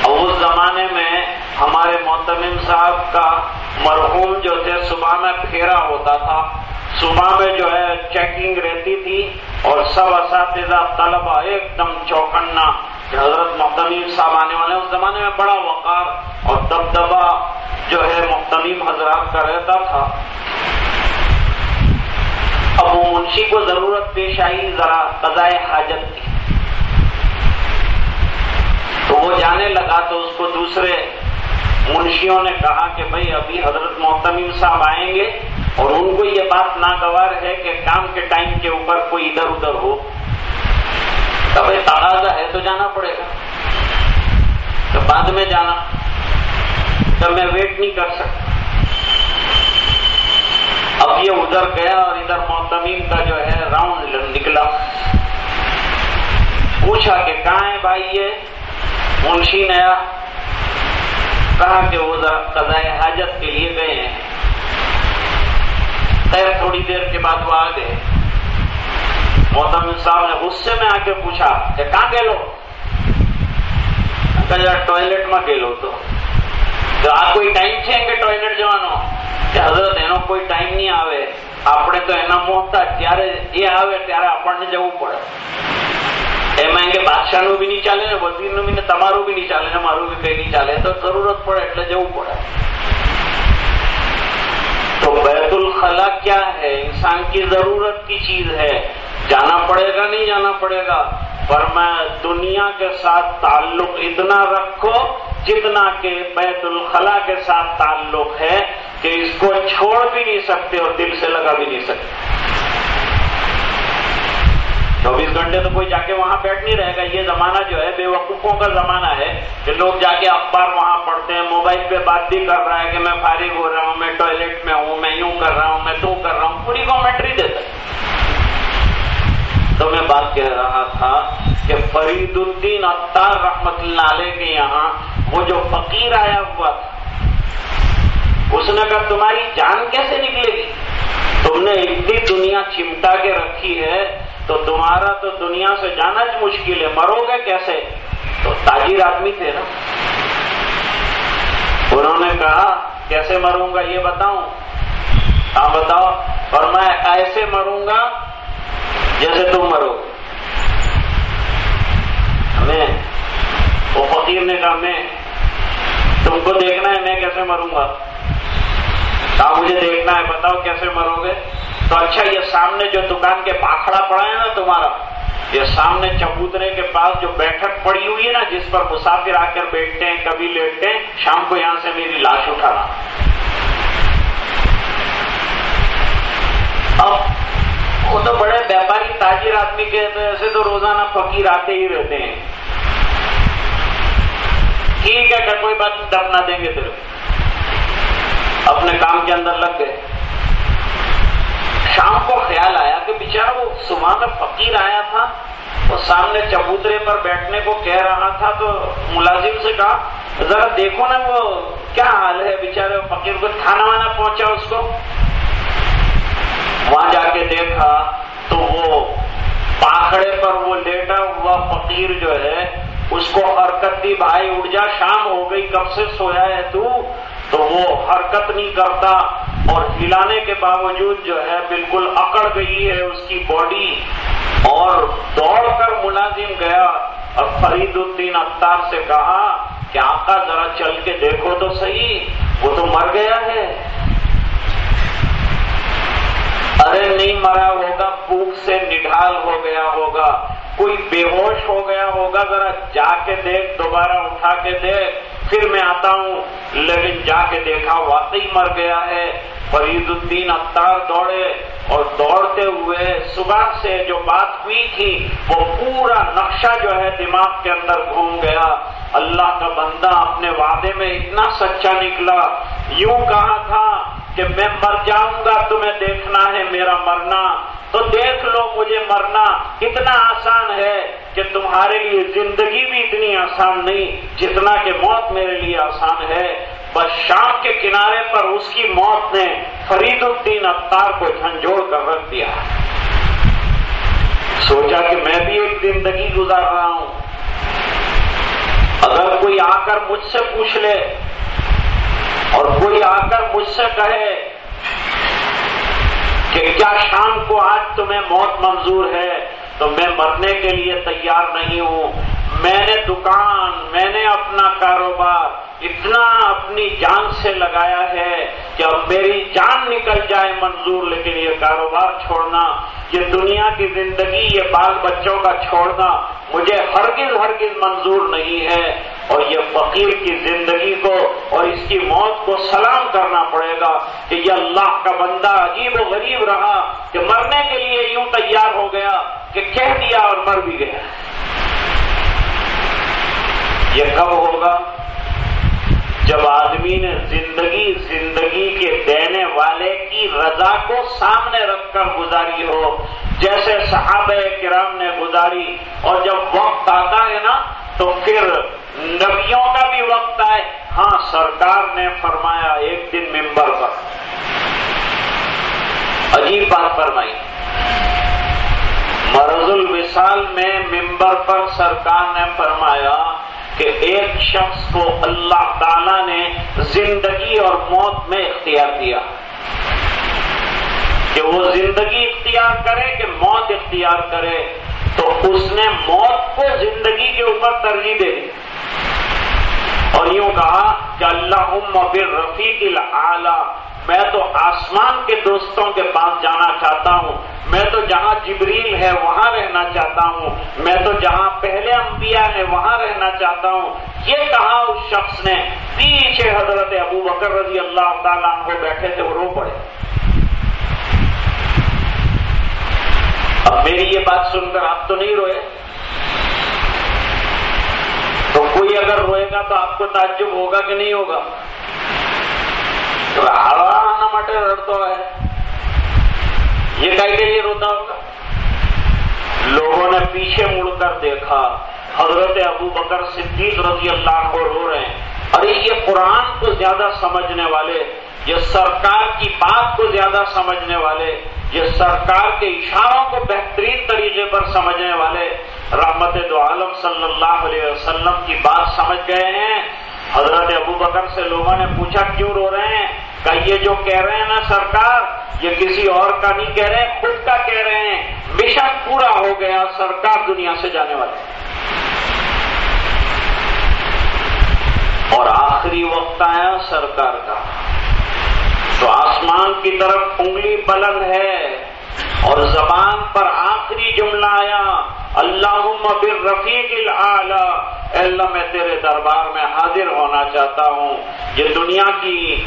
اور اس زمانے میں ہمارے محتمم صاحب کا مرحوم جو تھے، صبح میں پھیرا ہوتا تھا۔ صبح میں جو ہے چیکنگ رہتی تھی اور سب اساتذہ طلبا ایک دم چوکنا۔ کہ حضرت محتمیم صاحب آنے والے، اس زمانے میں بڑا وقار اور دبدبا جو ہے محتمیم حضرات کا رہتا تھا۔ اب وہ منشی کو ضرورت پیش آئی، ذرا قضائے حاجت کی۔ تو وہ جانے لگا تو اس کو دوسرے منشیوں نے کہا کہ بھائی ابھی حضرت محتمیم صاحب آئیں گے اور ان کو یہ بات ناگوار ہے کہ کام کے ٹائم کے اوپر کوئی ادھر ادھر ہو۔ تو بھائی تقاضا ہے تو جانا پڑے گا۔ تو بعد میں جانا۔ تو میں ویٹ نہیں کر سکتا۔ اب یہ ادھر گیا اور ادھر محتمیم کا جو ہے راؤنڈ نکلا۔ پوچھا کہ کہاں ہے بھائی یہ؟ منشی نیا کہا کہ وہ قضائے حاجت کے لیے گئے ہیں خیر تھوڑی دیر کے بعد وہ آ گئے محتم صاحب نے غصے میں آ کے پوچھا کہ کہاں گے لو ٹوائلٹ میں گے لو تو آپ کوئی ٹائم چھیں گے ٹوائلٹ جوانو کہ حضرت એનો કોઈ ટાઈમ નહીં આવે આપણે તો એના મોહતા ત્યારે એ આવે ત્યારે આપણને જવું પડે એમાં કે બાદશાહનું બી નહીં ચાલે ને વઝીરનું બી ને તમારું બી નહીં ચાલે ને મારું બી કઈ નહીં ચાલે તો જરૂરત પડે એટલે જવું પડે تو بیت الخلا کیا ہے انسان کی ضرورت کی چیز ہے جانا پڑے گا نہیں جانا پڑے گا پر میں دنیا کے ساتھ تعلق اتنا رکھو جتنا کہ بیت الخلا کے ساتھ تعلق ہے کہ اس کو چھوڑ بھی نہیں سکتے اور دل سے لگا بھی نہیں سکتے چوبیس گھنٹے تو کوئی جا کے وہاں بیٹھ نہیں رہے گا۔ یہ زمانہ جو ہے بے وقوفوں کا زمانہ ہے کہ لوگ جا کے اخبار وہاں پڑھتے ہیں، موبائل پہ بات بھی کر رہا ہے کہ میں فارغ ہو رہا ہوں، میں ٹوائلٹ میں ہوں، میں یوں کر رہا ہوں، میں تو کر رہا ہوں۔ پوری کامنٹری دیتا تو میں بات کہہ رہا تھا کہ فرید الدین اختار رحمت اللہ علیہ کے یہاں وہ جو فقیر آیا ہوا تھا، اس نے کہا، تمہاری جان کیسے نکلے گی؟ تم نے اتنی دنیا چمٹا کے رکھی ہے تو تمہارا تو دنیا سے جانا ہی مشکل ہے، مرو گے کیسے؟ تو تاجر آدمی تھے نا۔ انہوں نے کہا، کیسے مروں گا یہ بتاؤں؟ ہاں بتاؤ۔ اور میں ایسے مروں گا جیسے تم مرو میں وہ فقیر نے کہا میں کیسے مروں گا؟ کہا، مجھے دیکھنا ہے، بتاؤ کیسے مرو گے؟ تو اچھا یہ سامنے جو دکان کے پاکھڑا پڑا ہے نا تمہارا، یہ سامنے چبوترے کے پاس جو بیٹھک پڑی ہوئی ہے نا، جس پر مسافر آ کر بیٹھتے ہیں، کبھی لیٹتے ہیں، شام کو یہاں سے میری لاش اٹھانا۔ اب وہ تو بڑے ویپاری تاجر آدمی کے ایسے تو روزانہ فقیر آتے ہی رہتے ہیں۔ ٹھیک ہے کہ کوئی بات دفنا دیں گے پھر۔ اپنے کام کے اندر لگ گئے۔ شام کو خیال آیا کہ بیچارہ وہ صبح میں فقیر آیا تھا وہ سامنے چبوترے پر بیٹھنے کو کہہ رہا تھا تو ملازم سے کہا، ذرا دیکھو نا وہ کیا حال ہے بیچارے فقیر کو، کھانا وانا پہنچا اس کو. وہاں جا کے دیکھا تو وہ پاکڑے پر وہ لیٹا ہوا فقیر جو ہے، اس کو حرکت دی، بھائی اٹھ جا، شام ہو گئی، کب سے سویا ہے تو؟ تو وہ حرکت نہیں کرتا اور ہلانے کے باوجود جو ہے بالکل اکڑ گئی ہے اس کی باڈی اور دوڑ کر ملازم گیا۔ اور فرید الدین اختار سے کہا کہ آقا ذرا چل کے دیکھو تو صحیح، وہ تو مر گیا ہے۔ ارے نہیں مرا ہوگا، بھوک سے نڈھال ہو گیا ہوگا۔ کوئی بے ہوش ہو گیا ہوگا، ذرا جا کے دیکھ، دوبارہ اٹھا کے دیکھ۔ پھر میں آتا ہوں لیکن جا کے دیکھا، واقعی مر گیا ہے۔ فرید الدین اختار دوڑے اور دوڑتے ہوئے صبح سے جو بات ہوئی تھی، وہ پورا نقشہ جو ہے دماغ کے اندر گھوم گیا۔ اللہ کا بندہ اپنے وعدے میں اتنا سچا نکلا۔ یوں کہا تھا کہ میں مر جاؤں گا، تمہیں دیکھنا ہے میرا مرنا۔ تو دیکھ لو مجھے مرنا اتنا آسان ہے کہ تمہارے لیے زندگی بھی اتنی آسان نہیں جتنا کہ موت میرے لیے آسان ہے۔ بس شام کے کنارے پر اس کی موت نے فرید الدین اختار کو جھنجھوڑ کر رکھ دیا۔ سوچا کہ میں بھی ایک زندگی گزار رہا ہوں۔ اگر کوئی آ کر مجھ سے پوچھ لے اور کوئی آ کر مجھ سے کہے کہ کیا شام کو آج تمہیں موت منظور ہے تو میں مرنے کے لیے تیار نہیں ہوں۔ میں نے دکان، میں نے اپنا کاروبار اتنا اپنی جان سے لگایا ہے کہ اب میری جان نکل جائے منظور، لیکن یہ کاروبار چھوڑنا، یہ دنیا کی زندگی، یہ بال بچوں کا چھوڑنا مجھے ہرگز ہرگز منظور نہیں ہے۔ اور یہ فقیر کی زندگی کو اور اس کی موت کو سلام کرنا پڑے گا کہ یہ اللہ کا بندہ عجیب و غریب رہا کہ مرنے کے لیے یوں تیار ہو گیا کہ کہہ دیا اور مر بھی گیا۔ یہ کب ہوگا؟ جب آدمی نے زندگی زندگی کے دینے والے کی رضا کو سامنے رکھ کر گزاری ہو جیسے صحابہ کرام نے گزاری اور جب وقت آتا ہے نا، تو پھر نبیوں کا بھی وقت آئے۔ ہاں سرکار نے فرمایا ایک دن ممبر پر۔ عجیب بات فرمائی۔ مرض الوصال میں ممبر پر سرکار نے فرمایا کہ ایک شخص کو اللہ تعالی نے زندگی اور موت میں اختیار دیا۔ کہ وہ زندگی اختیار کرے کہ موت اختیار کرے، تو اس نے موت کو زندگی کے اوپر ترجیح دے دی۔ اور یوں کہا کہ اللہ پھر رفیق العلی میں تو آسمان کے دوستوں کے پاس جانا چاہتا ہوں۔ میں تو جہاں جبریل ہے، وہاں رہنا چاہتا ہوں۔ میں تو جہاں پہلے انبیاء ہے وہاں رہنا چاہتا ہوں۔ یہ کہا اس شخص نے۔ پیچھے حضرت ابو بکر رضی اللہ تعالیٰ کو بیٹھے تھے وہ رو پڑے۔ اب میری یہ بات سن کر آپ تو نہیں روئے؟ تو کوئی اگر روئے گا تو آپ کو تعجب ہوگا کہ نہیں ہوگا؟ مٹے، رڑتا ہے۔ یہ کہیں کے لیے روتا ہوگا۔ لوگوں نے پیچھے مڑ کر دیکھا، حضرت ابو بکر صدیق رضی اللہ کو رو رہے ہیں۔ اور یہ قرآن کو زیادہ سمجھنے والے، یہ سرکار کی بات کو زیادہ سمجھنے والے، یہ سرکار کے اشاروں کو بہترین طریقے پر سمجھنے والے رحمت دو عالم صلی اللہ علیہ وسلم کی بات سمجھ گئے ہیں۔ حضرت ابو بکر سے لوگوں نے پوچھا، کیوں رو رہے ہیں؟ کہ یہ جو کہہ رہے ہیں نا سرکار، یہ کسی اور کا نہیں کہہ رہے ہیں خود کا کہہ رہے ہیں۔ مشن پورا ہو گیا، سرکار دنیا سے جانے والے اور آخری وقت آیا سرکار کا۔ تو آسمان کی طرف انگلی بلند ہے۔ اور زبان پر آخری جملہ آیا اللہ بالرفیق الاعلی اللہ، میں تیرے دربار میں حاضر ہونا چاہتا ہوں۔ یہ دنیا کی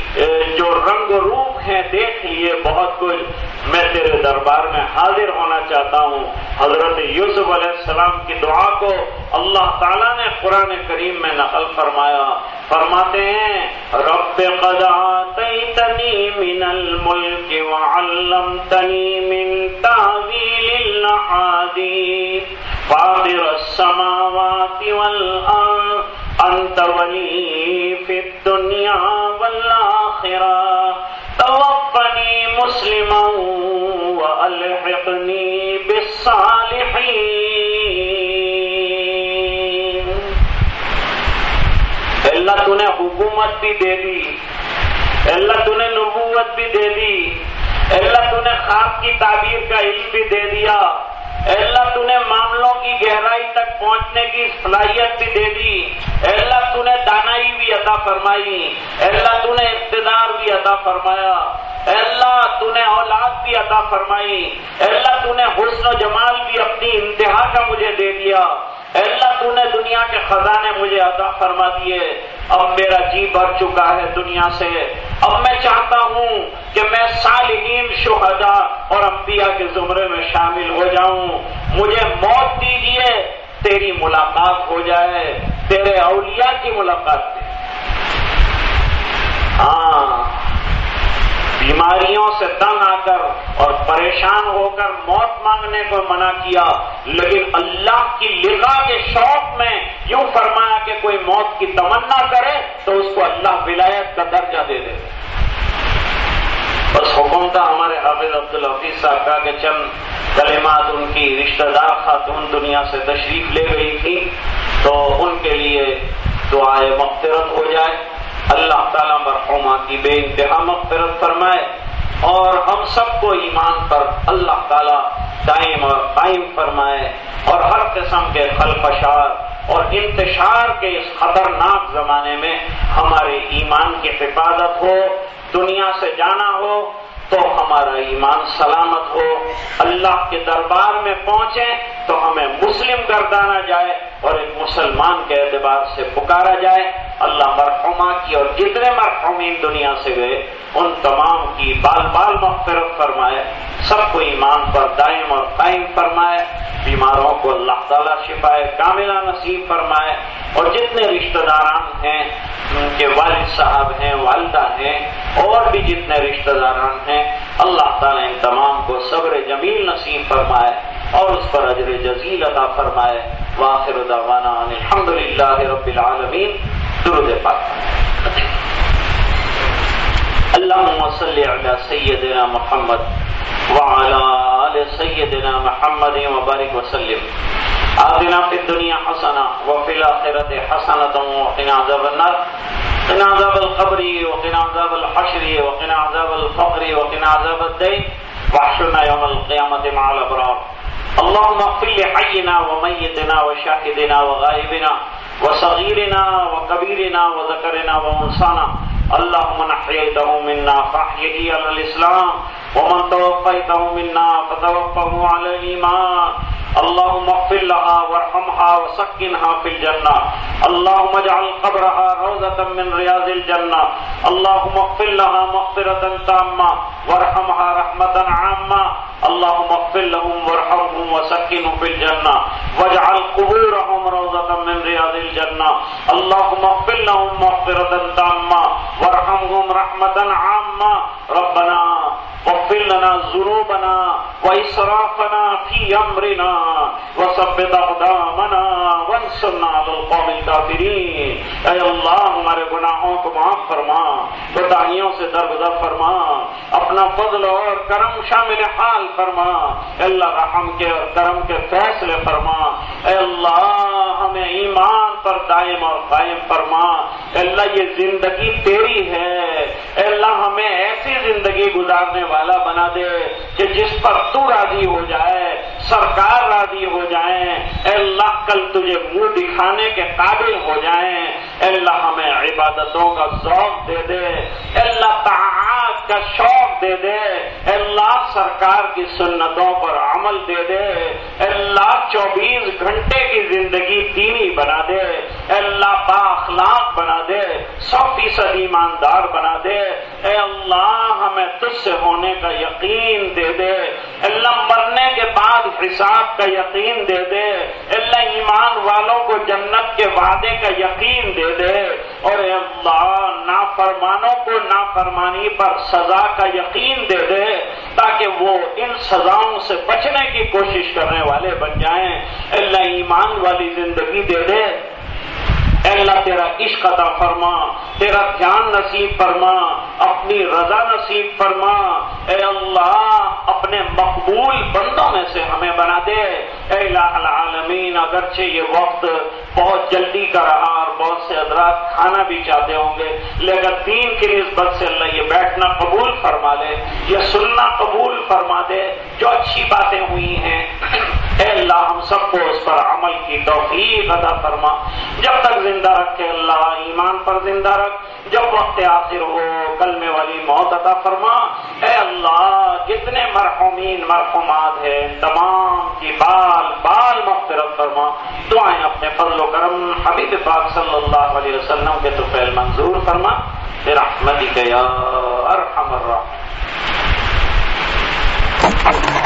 جو رنگ روپ ہیں، دیکھ لیے بہت کچھ۔ میں تیرے دربار میں حاضر ہونا چاہتا ہوں۔ حضرت یوسف علیہ السلام کی دعا کو اللہ تعالیٰ نے قرآن کریم میں نقل فرمایا۔ فرماتے ہیں، رب قدعتنی من الملک وعلمتنی من من تعویل الحادیث فاطر السماوات والأرض. أنت ولي في الدنيا والآخرة. توفني مسلما وألحقني بالصالحين. اللہ تو نے حکومت بھی دے دی. اللہ تو نے نبوت بھی دے دی. اللہ تو نے خواب کی تعبیر کا علم بھی دے دیا۔ اللہ تو نے معاملوں کی گہرائی تک پہنچنے کی صلاحیت بھی دے دی۔ اللہ تو نے دانائی بھی عطا فرمائی۔ اللہ تو نے اقتدار بھی عطا فرمایا۔ اللہ تو نے اولاد بھی عطا فرمائی۔ اللہ تو نے حسن و جمال بھی اپنی انتہا کا مجھے دے دیا۔ اللہ تو نے دنیا کے خزانے مجھے عطا فرما دیے۔ اب میرا جی بھر چکا ہے دنیا سے۔ اب میں چاہتا ہوں کہ میں صالحین شہدا اور انبیاء کے زمرے میں شامل ہو جاؤں۔ مجھے موت دیجیے تیری ملاقات ہو جائے، تیرے اولیاء کی ملاقات۔ ہاں۔ بیماریوں سے تنگ آ کر اور پریشان ہو کر موت مانگنے کو منع کیا، لیکن اللہ کی لگا کے شوق میں یوں فرمایا کہ کوئی موت کی تمنا کرے تو اس کو اللہ ولایت کا درجہ دے دے۔ بس حکم تھا ہمارے حافظ عبد الحفیظ صاحب کا کہ چند کلمات ان کی رشتہ دار خاتون دنیا سے تشریف لے گئی تھی تو ان کے لیے دعائیں مخترت ہو جائے۔ اللہ تعالیٰ مرحومہ کی بے انتہا مغفرت فرمائے اور ہم سب کو ایمان پر اللہ تعالیٰ دائم اور قائم فرمائے اور ہر قسم کے خلفشار اور انتشار کے اس خطرناک زمانے میں ہمارے ایمان کی حفاظت ہو، دنیا سے جانا ہو تو ہمارا ایمان سلامت ہو، اللہ کے دربار میں پہنچے تو ہمیں مسلم گردانا جائے اور ایک مسلمان کے اعتبار سے پکارا جائے۔ اللہ مرحوما کی اور جتنے مرحومین دنیا سے گئے، ان تمام کی بال بال مغفرت فرمائے، سب کو ایمان پر دائم اور قائم فرمائے۔ بیماروں کو اللہ تعالیٰ شفائے، کاملہ نصیب فرمائے۔ اور جتنے رشتہ داران ہیں، ان کے والد صاحب ہیں، والدہ ہیں، اور بھی جتنے رشتہ داران ہیں ہیں۔ اللہ تعالیٰ ان تمام کو صبر جمیل نصیب فرمائے اور اس پر اجر جزیل عطا فرمائے۔ واخر دعوانا الحمد للہ رب العالمین۔ درود پاک۔ اللهم صل على سيدنا محمد وعلى آل سيدنا محمد وبارك وسلم۔ آتنا في الدنيا حسنة وفي الآخرة حسنة وقنا عذاب النار۔ قنا عذاب القبر، وقنا عذاب الحشر، وقنا عذاب الفقر، وقنا عذاب الدين. واحشرنا يوم القيامة مع الأبرار. اللهم اغفر لحينا وميتنا وشاهدنا وغائبنا وصغيرنا وكبيرنا وذكرنا وانسانا اللهم نحييته منا فاحيه على الاسلام ومن توفيته منا فتوفه على الايمان اللهم اغفر لها وارحمها وسكنها في الجنة. اللهم اجعل قبرها روضة من رياض الجنة. اللهم اغفر لها مغفرة تامة. وارحمها رحمة عامة. اللهم اغفر لهم وارحمهم وسكنهم في الجنة. واجعل قبورهم روضة من رياض الجنة. اللهم اغفر لهم مغفرة تامة. وارحمهم رحمة عامة. ربنا واغفر لنا ذنوبنا وإسرافنا في أمرنا. وثبت أقدامنا وانصرنا على القوم الكافرين. اے اللہ ہمارے گناہوں کو معاف فرما بدائیوں سے درگزر فرما، اپنا فضل اور کرم شامل حال فرما۔ اللہ، رحم کے اور کرم کے فیصلے فرما۔ اے اللہ، ہمیں ایمان پر دائم اور قائم فرما۔ اللہ، یہ زندگی تیری ہے۔ اے اللہ، ہمیں ایسی زندگی گزارنے والا بنا دے کہ جس پر تو راضی ہو جائے۔ سرکار راضی ہو جائیں۔ اے اللہ، کل تجھے منہ دکھانے کے قابل ہو جائیں۔ اے اللہ، ہمیں عبادتوں کا ذوق دے دے۔ اے اللہ تعاق کا شوق دے دے۔ اے اللہ، سرکار کی سنتوں پر عمل دے دے۔ اے اللہ، چوبیس گھنٹے کی زندگی دینی بنا دے۔ اے اللہ، با اخلاق بنا دے۔ سو فیصد ایماندار بنا دے۔ اے اللہ، ہمیں تجھ سے ہونے کا یقین دے دے۔ اللہ، مرنے کے بعد حساب کا یقین دے دے، اللہ ایمان والوں کو جنت کے وعدے کا یقین دے دے۔ اور اے اللہ، نافرمانوں کو نافرمانی پر سزا کا یقین دے دے، تاکہ وہ ان سزاؤں سے بچنے کی کوشش کرنے والے بن جائیں۔ اللہ ایمان والی زندگی دے دے۔ اے اللہ تیرا عشق عطا فرما، تیرا دھیان نصیب فرما، اپنی رضا نصیب فرما۔ اے اللہ، اپنے مقبول بندوں میں سے ہمیں بنا دے۔ اے الہ العالمین، اگرچہ یہ وقت بہت جلدی کا رہا اور بہت سے حضرات کھانا بھی چاہتے ہوں گے لیکن دین کی نسبت سے اللہ یہ بیٹھنا قبول فرما لے، یہ سننا قبول فرما دے۔ جو اچھی باتیں ہوئی ہیں، اے اللہ، ہم سب کو اس پر عمل کی توفیق عطا فرما۔ جب تک زندہ رکھے، اللہ ایمان پر زندہ رکھ۔ جب وقت آخر ہو، کلمے والی موت عطا فرما۔ اے اللہ، جتنے مرحومین، مرحومات ہیں، تمام کی بال بال مغفرت فرما۔ دعائیں اپنے فضل و کرم حبیب پاک صلی اللہ علیہ وسلم کے تو پہل منظور فرما۔ پھر احمدی کے یا ارحم الراحمین۔